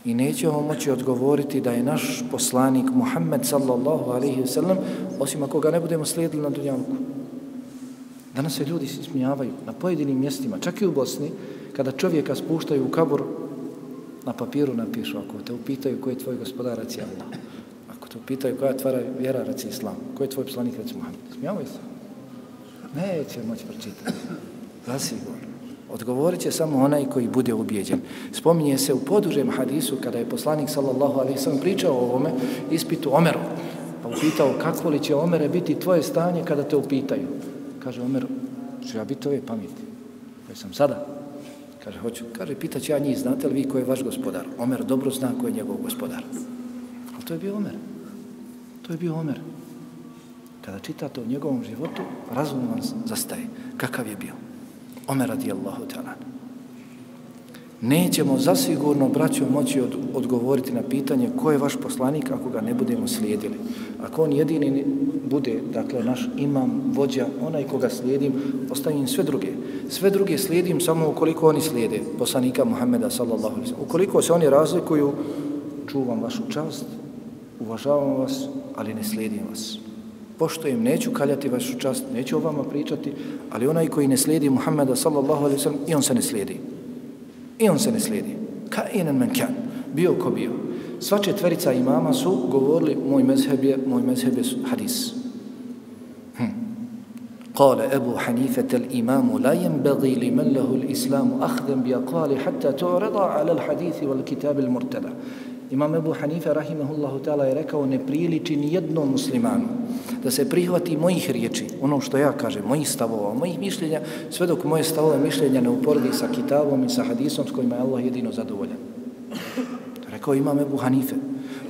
I nećemo moći odgovoriti da je naš poslanik Muhammed sallallahu alaihi wa sallam, osim ako ga ne budemo slijedili na dunjavku. Danas se ljudi smijavaju na pojedinim mjestima, čak i u Bosni, kada čovjeka spuštaju u kabur, na papiru napišu, ako te upitaju ko je tvoj gospodar, reci Allah. Ako te upitaju koja je tvara vjera, reci Islam. Ko je tvoj poslanik, reci Muhammed. Smijavaju se. Neće moći pročitati. Zasigurno. Odgovorit će samo onaj koji bude ubijeđen. Spominje se u podužem hadisu kada je poslanik sallallahu alaihi sallam pričao o ovome ispitu Omeru. Pa upitao kako li će Omere biti tvoje stanje kada te upitaju. Kaže Omer, ću ja biti ove pameti? Koje sam sada? Kaže, hoću. Kaže, pitaću ja njih, znate li vi ko je vaš gospodar? Omer dobro zna ko je njegov gospodar. Ali to je bio Omer. To je bio Omer. Kada čitate o njegovom životu, razum vam zastaje. Kakav je bio? Omer radijallahu ta'ala. Nećemo zasigurno, braćo, moći od, odgovoriti na pitanje ko je vaš poslanik ako ga ne budemo slijedili. Ako on jedini bude, dakle, naš imam, vođa, onaj koga slijedim, ostavim sve druge. Sve druge slijedim samo ukoliko oni slijede poslanika Muhammeda sallallahu alaihi Ukoliko se oni razlikuju, čuvam vašu čast, uvažavam vas, ali ne slijedim vas poštojem, neću kaljati vašu čast, neću o vama pričati, ali onaj koji ne slijedi Muhammeda sallallahu alaihi sallam, i on se ne slijedi. I on se ne slijedi. Ka inen men kan, bio ko bio. Sva četverica imama su govorili, moj mezheb je, moj mezheb je hadis. Hm. Kale Ebu Hanifet al imamu, la jenbegi li men lehu l'islamu ahdem bi akvali hatta tu'reda ala l'hadithi wal kitabi l'murtada. Imam Ebu Hanife, rahimahullahu ta'ala, je rekao, ne priliči ni jednom muslimanu da se prihvati mojih riječi, ono što ja kažem, mojih stavova, mojih mišljenja, sve dok moje stavove mišljenja ne uporedi sa kitabom i sa hadisom s kojima je Allah jedino zadovoljan. Rekao Imam Ebu Hanife,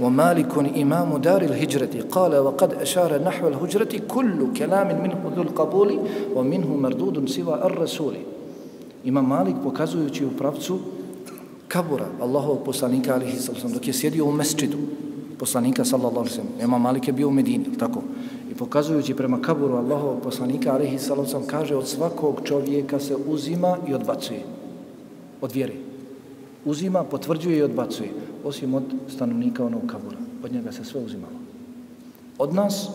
ومالك إمام دار الهجرة قال وقد أشار نحو الهجرة كل كلام منه ذو القبول ومنه مردود سوى الرسول Imam Malik pokazujući u pravcu kabura Allahovog poslanika alihi sallam dok je sjedio u mesčidu poslanika sallallahu alaihi sallam. Imam Malik je bio u Medini, tako? I pokazujući prema kaburu Allahovog poslanika alihi sallam kaže od svakog čovjeka se uzima i odbacuje. Od vjere. Uzima, potvrđuje i odbacuje osim od stanovnika onog kabura. Od njega se sve uzimalo. Od nas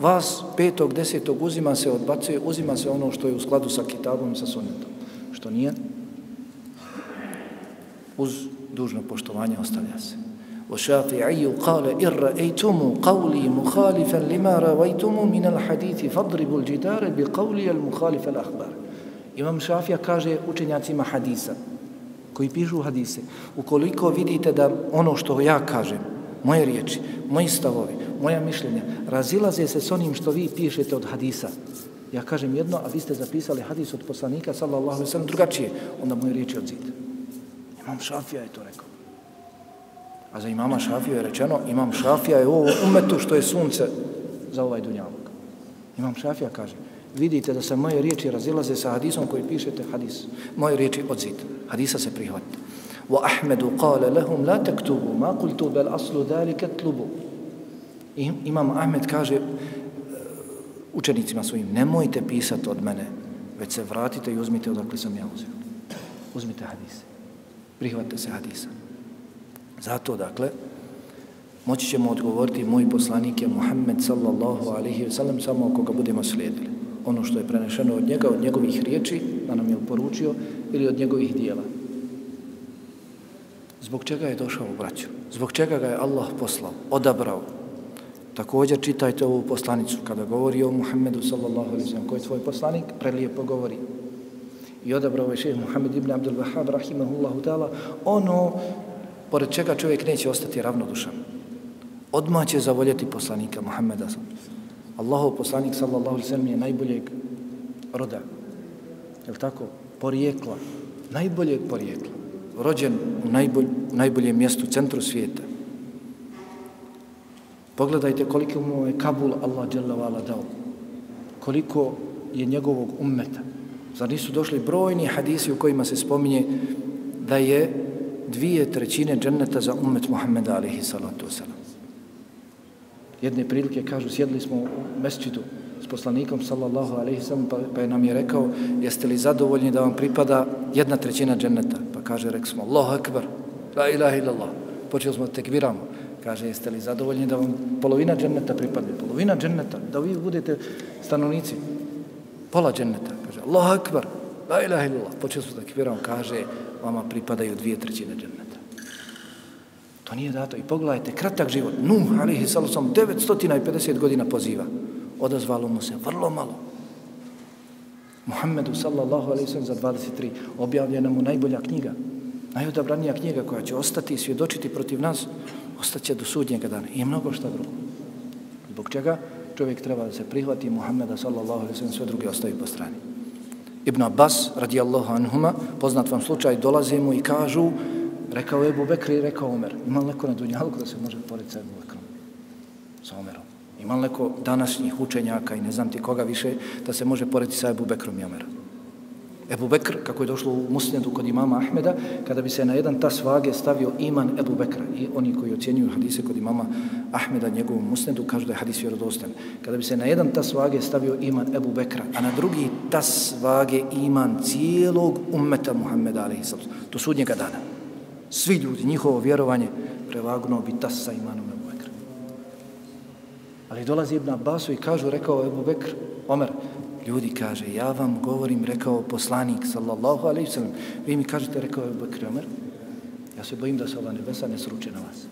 vas petog, desetog uzima se, odbacuje uzima se ono što je u skladu sa kitabom i sa sunnetom. Što nije uz dužno poštovanje ostavlja se. وشافعي قال إن رأيتم قولي مخالفا لما رويتم من الحديث فاضربوا الجدار بقولي المخالف الأخبار Imam Šafija kaže učenjacima hadisa, koji pišu hadise, ukoliko vidite da ono što ja kažem, moje riječi, moji stavovi, moja mišljenja, razilaze se s onim što vi pišete od hadisa. Ja kažem jedno, a vi ste zapisali hadis od poslanika, sallallahu alaihi sallam, drugačije, onda moje riječi od zida. Imam šafija je to rekao. A za imama šafija je rečeno, imam šafija je ovo umetu što je sunce za ovaj dunjavog. Imam šafija kaže, vidite da se moje riječi razilaze sa hadisom koji pišete hadis. Moje riječi odzit. Hadisa se prihvatite. Wa Ahmedu kale lehum la taktubu, ma kultu bel aslu dalike tlubu. Imam Ahmed kaže, e, učenicima svojim, nemojte pisati od mene, već se vratite i uzmite odakle sam ja uzeo. Uzmite hadise prihvata se hadisa. Zato, dakle, moći ćemo odgovoriti moj poslanik je Muhammed sallallahu alaihi ve sellem samo ako ga budemo slijedili. Ono što je prenešeno od njega, od njegovih riječi, da nam je poručio, ili od njegovih dijela. Zbog čega je došao u braću? Zbog čega ga je Allah poslao, odabrao, Također čitajte ovu poslanicu kada govori o Muhammedu sallallahu alaihi sallam. Koji je tvoj poslanik? Prelijepo govori. I odabrao je šehr Muhammed ibn Abdul Wahab rahimahullahu ta'ala ono pored čega čovjek neće ostati ravnodušan. Odmah će zavoljeti poslanika Muhammeda Allahov poslanik sallallahu alaihi sallam je najboljeg roda. Je li tako? Porijekla. Najboljeg porijekla. Rođen u, najbolj, u najboljem mjestu, centru svijeta. Pogledajte koliko mu je Kabul Allah dželavala dao. Koliko je njegovog ummeta. Zar nisu došli brojni hadisi u kojima se spominje da je dvije trećine dženneta za ummet Muhammeda alihi salatu wasalam. Jedne prilike kažu, sjedli smo u mesčidu s poslanikom sallallahu alaihi sallam pa, pa je nam je rekao jeste li zadovoljni da vam pripada jedna trećina dženneta? Pa kaže, rekli smo, Allahu akbar, la ilaha illallah. Počeli smo da tekviramo. Kaže, jeste li zadovoljni da vam polovina dženneta pripadne? Polovina dženneta, da vi budete stanovnici. Pola dženneta. Allah akbar, la ilaha illallah. Počeo smo da kaže, vama pripadaju dvije trećine dženneta. To nije dato. I pogledajte, kratak život. Nuh, alihi sam 950 godina poziva. Odazvalo mu se vrlo malo. Muhammedu, sallallahu alaihi sallam, za 23. Objavljena mu najbolja knjiga. Najodabranija knjiga koja će ostati i svjedočiti protiv nas ostaće do sudnjega dana i mnogo šta drugo. Zbog čega čovjek treba da se prihvati Muhammeda sallallahu alaihi sallam, sve druge ostavi po strani. Ibn Abbas, radijallahu anhuma, poznat vam slučaj, dolaze mu i kažu, rekao Ebu Bekri rekao Omer, ima li neko na dunjalku da se može porediti sa Ebu Bekrom? Sa Omerom. Ima li neko današnjih učenjaka i ne znam ti koga više da se može porediti sa Ebu Bekrom i Omerom? Ebu Bekr, kako je došlo u musnedu kod imama Ahmeda, kada bi se na jedan tas vage stavio iman Ebu Bekra i oni koji ocjenjuju hadise kod imama Ahmeda njegovom musnedu kažu da je hadis vjerodostan. Kada bi se na jedan tas vage stavio iman Ebu Bekra, a na drugi tas vage iman cijelog ummeta Muhammeda a.s. do sudnjega dana. Svi ljudi, njihovo vjerovanje prevagnuo bi tas sa imanom Ebu Bekra. Ali dolazi Ibn Abbasu i kažu, rekao Ebu Bekr, Omer, Ljudi kaže, ja vam govorim, rekao poslanik, sallallahu alaihi sallam, vi mi kažete, rekao je Bekri Omer, ja se bojim da se ova nebesa ne sruče na vas.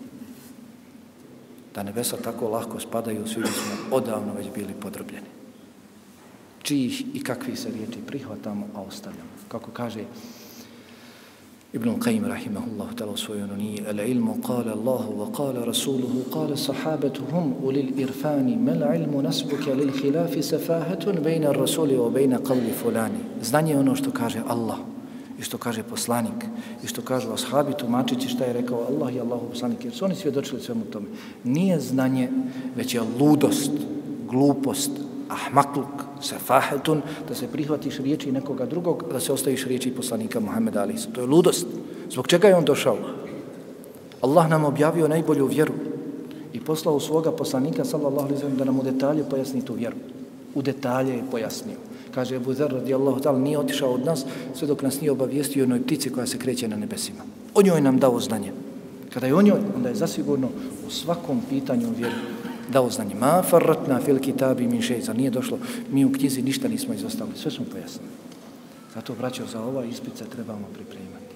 Da nebesa tako lahko spadaju, svi smo odavno već bili podrobljeni. Čijih i kakvi se riječi prihvatamo, a ostavljamo. Kako kaže Ibn Qayyim رحمه ta'ala تعالى svojoj العلم Al-ilmu qala رسوله wa qala Rasuluhu qala sahabatuhum u lil irfani mal ilmu nasbuka lil khilafi safahatun bejna rasuli wa bejna qavli fulani Znanje ono što kaže Allah i što kaže poslanik i što kažu ashabi tumačići šta je rekao Allah i Allahu poslanik jer su oni svjedočili svemu tome. Nije znanje već je ludost, glupost, ahmakluk, sefahetun, da se prihvatiš riječi nekoga drugog, da se ostaviš riječi poslanika Muhammeda Ali. To je ludost. Zbog čega je on došao? Allah nam objavio najbolju vjeru i poslao svoga poslanika, sallallahu alaihi da nam u detalje pojasni tu vjeru. U detalje je pojasnio. Kaže Abu Zar radijallahu ta'ala, nije otišao od nas sve dok nas nije obavijestio jednoj ptici koja se kreće na nebesima. O njoj nam dao znanje. Kada je o njoj, onda je zasigurno u svakom pitanju vjeru dao znanje. Ma farratna fil kitabi min šeica. Nije došlo, mi u knjizi ništa nismo izostavili. Sve smo pojasnili. Zato, braćo, za ova ispit se trebamo pripremati.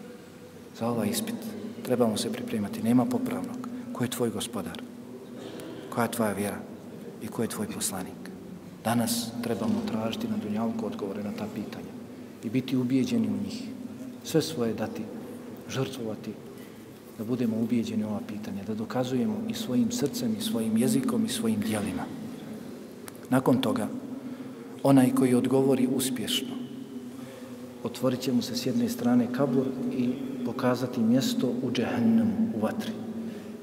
Za ova ispit trebamo se pripremati. Nema popravnog. Ko je tvoj gospodar? Koja je tvoja vjera? I ko je tvoj poslanik? Danas trebamo tražiti na dunjavku odgovore na ta pitanja i biti ubijeđeni u njih. Sve svoje dati, žrtvovati da budemo ubijeđeni ova pitanja, da dokazujemo i svojim srcem, i svojim jezikom, i svojim dijelima. Nakon toga, onaj koji odgovori uspješno, otvorit će mu se s jedne strane kabur i pokazati mjesto u džehennemu, u vatri.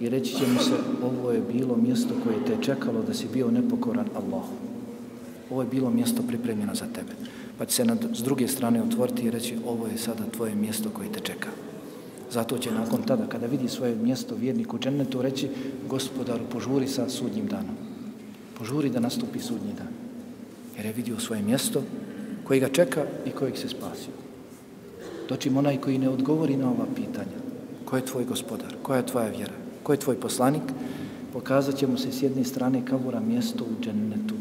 I reći će mu se, ovo je bilo mjesto koje te čekalo da si bio nepokoran Allahu. Ovo je bilo mjesto pripremljeno za tebe. Pa će se nad, s druge strane otvoriti i reći, ovo je sada tvoje mjesto koje te čeka. Zato će nakon tada, kada vidi svoje mjesto vjernik u džennetu, reći, gospodaru, požuri sa sudnjim danom. Požuri da nastupi sudnji dan. Jer je vidio svoje mjesto koji ga čeka i kojeg se spasio. Dočim onaj koji ne odgovori na ova pitanja, ko je tvoj gospodar, koja je tvoja vjera, ko je tvoj poslanik, pokazat će mu se s jedne strane kavura mjesto u džennetu,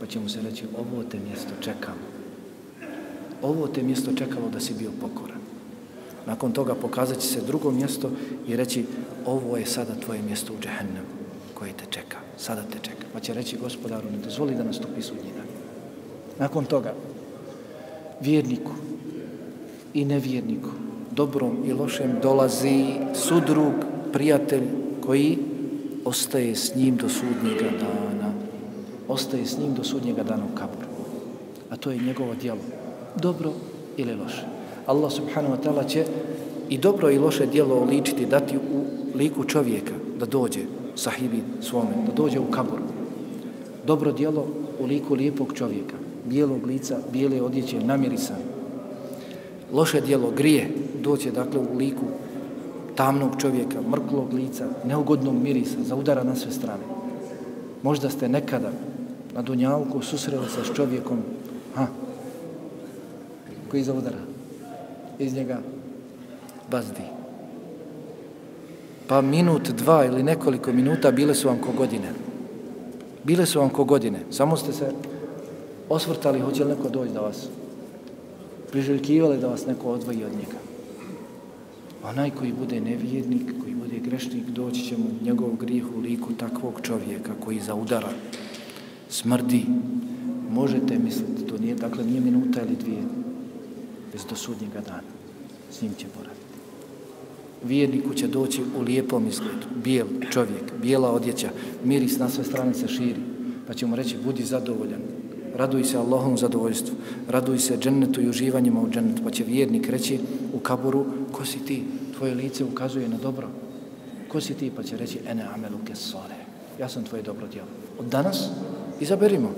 pa će mu se reći, ovo te mjesto čekalo. Ovo te mjesto čekalo da si bio pokoran. Nakon toga pokazat će se drugo mjesto i reći, ovo je sada tvoje mjesto u džehennemu koje te čeka, sada te čeka. Pa će reći gospodaru, ne dozvoli da nastupi sudnji dan. Nakon toga, vjerniku i nevjerniku, dobrom i lošem, dolazi sudrug, prijatelj koji ostaje s njim do sudnjega dana. Ostaje s njim do sudnjega dana u kaboru. A to je njegovo djelo. Dobro ili loše. Allah subhanahu wa ta'ala će i dobro i loše djelo ličiti, dati u liku čovjeka da dođe sahibi svome, da dođe u kabur. Dobro djelo u liku lijepog čovjeka, bijelog lica, bijele odjeće, namirisan. Loše dijelo, grije, doće dakle u liku tamnog čovjeka, mrklog lica, neugodnog mirisa, zaudara na sve strane. Možda ste nekada na Dunjavku susreli se s čovjekom, ha, koji zaudara. Iz njega bazdi. Pa minut, dva ili nekoliko minuta bile su vam ko godine. Bile su vam ko godine. Samo ste se osvrtali, hoće li neko doći da vas priželjkivali da vas neko odvoji od njega. Onaj koji bude nevjednik, koji bude grešnik, doći će mu njegov grijeh u liku takvog čovjeka koji zaudara, smrdi. Možete misliti, to nije, dakle, nije minuta ili dvije, bez do sudnjega dana. S njim će boraviti. Vjerniku će doći u lijepom izgledu, bijel čovjek, bijela odjeća, miris na sve strane se širi, pa će mu reći, budi zadovoljan, raduj se Allahom zadovoljstvu, raduj se džennetu i uživanjima u džennetu, pa će vjernik reći u kaburu, ko si ti? Tvoje lice ukazuje na dobro. Ko si ti? Pa će reći, ene amelu kesore. Ja sam tvoje dobro djelo. Od danas izaberimo.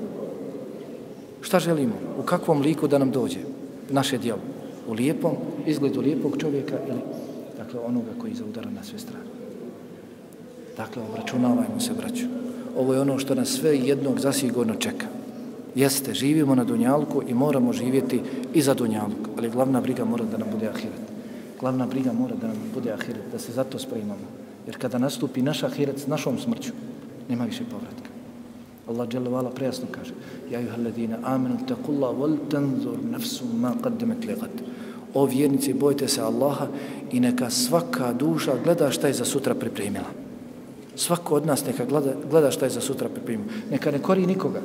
Šta želimo? U kakvom liku da nam dođe naše djelo? U lijepom, izgledu lijepog čovjeka ili dakle onoga koji zaudara na sve strane. Dakle, obračunavajmo se, braću. Ovo je ono što nas sve jednog zasigurno čeka. Jeste, živimo na Dunjalku i moramo živjeti i za Dunjalku, ali glavna briga mora da nam bude ahiret. Glavna briga mora da nam bude ahiret, da se zato spremamo. Jer kada nastupi naš ahiret s našom smrću, nema više povratka. Allah dželle vala prejasno kaže: "Ja ayyuhalladina amanu taqullaha wal tanzur nafsum ma qaddamat lighad." O vjernici, bojte se Allaha i neka svaka duša gleda šta je za sutra pripremila. Svako od nas neka gleda, gleda šta je za sutra pripremio. Neka ne kori nikoga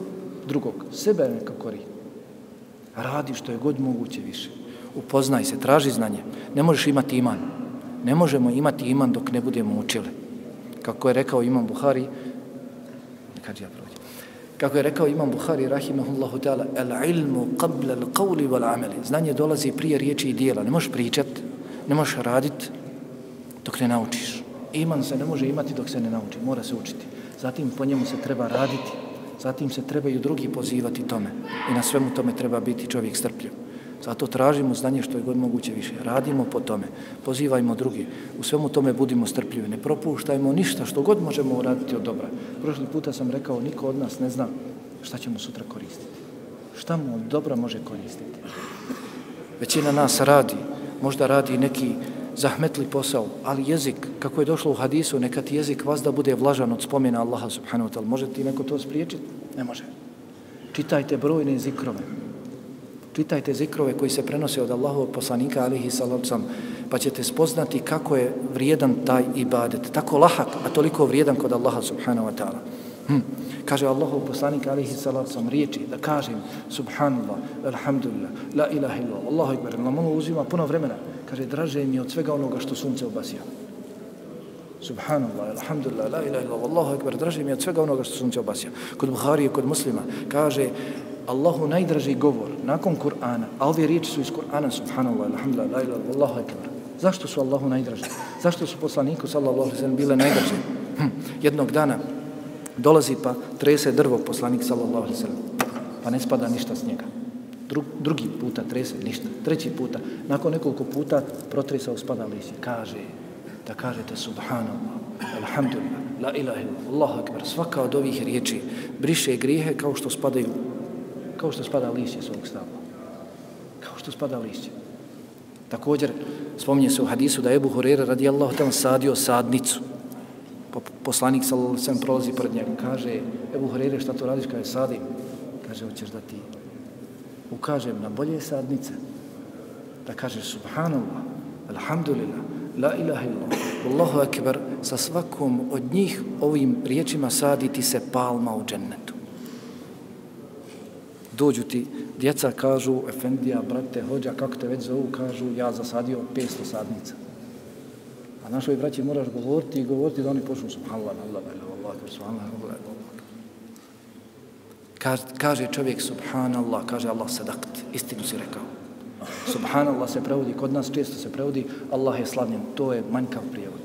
drugog, sebe neka kori. Radi što je god moguće više. Upoznaj se, traži znanje. Ne možeš imati iman. Ne možemo imati iman dok ne budemo učili. Kako je rekao Imam Buhari, kad ja kako je rekao Imam Buhari, rahimahullahu ta'ala, el ilmu qabla al qawli wal ameli. Znanje dolazi prije riječi i dijela. Ne možeš pričat, ne možeš radit dok ne naučiš. Iman se ne može imati dok se ne nauči. Mora se učiti. Zatim po njemu se treba raditi zatim se trebaju drugi pozivati tome i na svemu tome treba biti čovjek strpljiv. Zato tražimo znanje što je god moguće više. Radimo po tome, pozivajmo drugi. U svemu tome budimo strpljivi. Ne propuštajmo ništa što god možemo uraditi od dobra. Prošli puta sam rekao, niko od nas ne zna šta ćemo sutra koristiti. Šta mu od dobra može koristiti? Većina nas radi, možda radi neki zahmetli posao, ali jezik, kako je došlo u hadisu, neka ti jezik vas da bude vlažan od spomena Allaha subhanahu wa ta'ala. Može ti neko to spriječiti? Ne može. Čitajte brojne zikrove. Čitajte zikrove koji se prenose od Allahovog poslanika alihi salavcam, pa ćete spoznati kako je vrijedan taj ibadet. Tako lahak, a toliko vrijedan kod Allaha subhanahu wa ta'ala. Hm. Kaže Allahov poslanik alihi salavcam riječi da kažem subhanallah, alhamdulillah, la ilaha illallah, Allahu ekber, nam ono uzima puno vremena kaže, draže mi od svega onoga što sunce obasija. Subhanallah, alhamdulillah, la ilaha illallah, Allahu ekber, draže mi od svega onoga što sunce obasija. Kod Buharije, kod muslima, kaže Allahu najdraži govor nakon Kur'ana, a ove riječi su iz Kur'ana, subhanallah, alhamdulillah, la ilaha illallah, Allahu akbar. Zašto su Allahu najdraži? Zašto su poslaniku, sallallahu alaihi sallam, bile najdraži? Hm. Jednog dana dolazi pa trese drvo poslanik, sallallahu alaihi sallam, pa ne spada ništa s njega. Dru, drugi puta trese ništa. Treći puta, nakon nekoliko puta protresa spada lišće. Kaže, da kažete subhanallah, alhamdulillah, la ilaha illallah, Allahu akbar. Svaka od ovih riječi briše grijehe kao što spadaju, kao što spada lišće s ovog. Kao što spada lišće. Također, spominje se u hadisu da je Ebu Hurera radijallahu tamo sadio sadnicu. Poslanik sallallahu prolazi pred njega. Kaže, Ebu Hurere, šta to radiš? Kaže, sadim. Kaže, hoćeš da ti ukažem na bolje sadnice? Da kažeš, subhanallah, alhamdulillah, la ilaha illallah, Allahu akbar, sa svakom od njih ovim riječima saditi se palma u džennetu. Dođu ti, djeca kažu, efendija, brate, hođa, kako te već zovu, kažu, ja zasadio 500 sadnica. A našoj braći moraš govoriti i govoriti da oni počnu subhanallah, Allah, Allah, subhanallah, Allah, Kaže čovjek subhanallah, kaže Allah sadakt, istinu si rekao. Subhanallah se prevodi, kod nas često se prevodi Allah je slavljen, to je manjkav prijevod.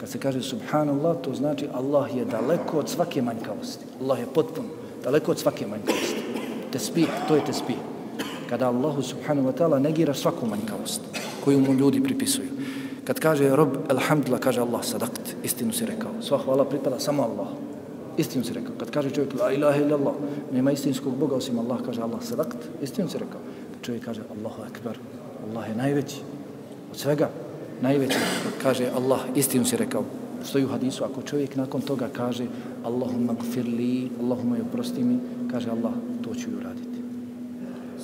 Kad se kaže subhanallah, to znači Allah je daleko od svake manjkavosti. Allah je potpun, daleko od svake manjkavosti tesbih, to je tesbih. Kada Allahu subhanahu wa ta'ala negira svaku manjkavost koju mu ljudi pripisuju. Kad kaže rob, alhamdulillah, kaže Allah sadakt, istinu si rekao. Sva hvala pripada samo Allah. Istinu si rekao. Kad kaže čovjek, la ilaha illallah, nema istinskog Boga osim Allah, kaže Allah sadakt, istinu si rekao čovjek kaže Allahu Akbar, Allah je najveći od svega, najveći, kaže Allah, istinu si rekao, stoji u hadisu, ako čovjek nakon toga kaže Allahumma gfirli, Allahumma ju prosti mi, kaže Allah, to ću ju raditi.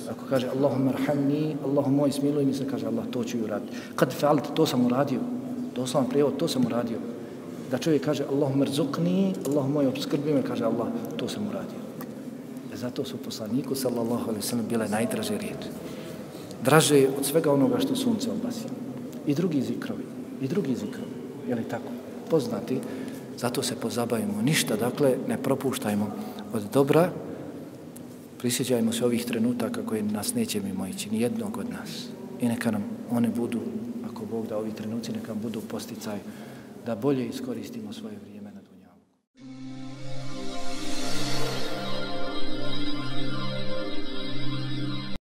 Ako kaže Allahumma rahamni, Allahumma moj smiluj mi se, kaže Allah, to ću ju raditi. Kad fealt, to sam uradio, doslovan prijevod, to sam uradio. Da čovjek kaže Allahumma rzukni, Allahumma moj obskrbi me, kaže Allah, to sam uradio. E zato su poslaniku sallallahu alaihi sallam bile najdraže riječi. Draže od svega onoga što sunce obasi. I drugi zikrovi. I drugi zikrovi. Je li tako? Poznati. Zato se pozabavimo. Ništa, dakle, ne propuštajmo od dobra. Prisjećajmo se ovih trenutaka koje nas neće mimo ići. Ni jednog od nas. I neka nam one budu, ako Bog da ovi trenuci, neka budu posticaj da bolje iskoristimo svoje vrijeme.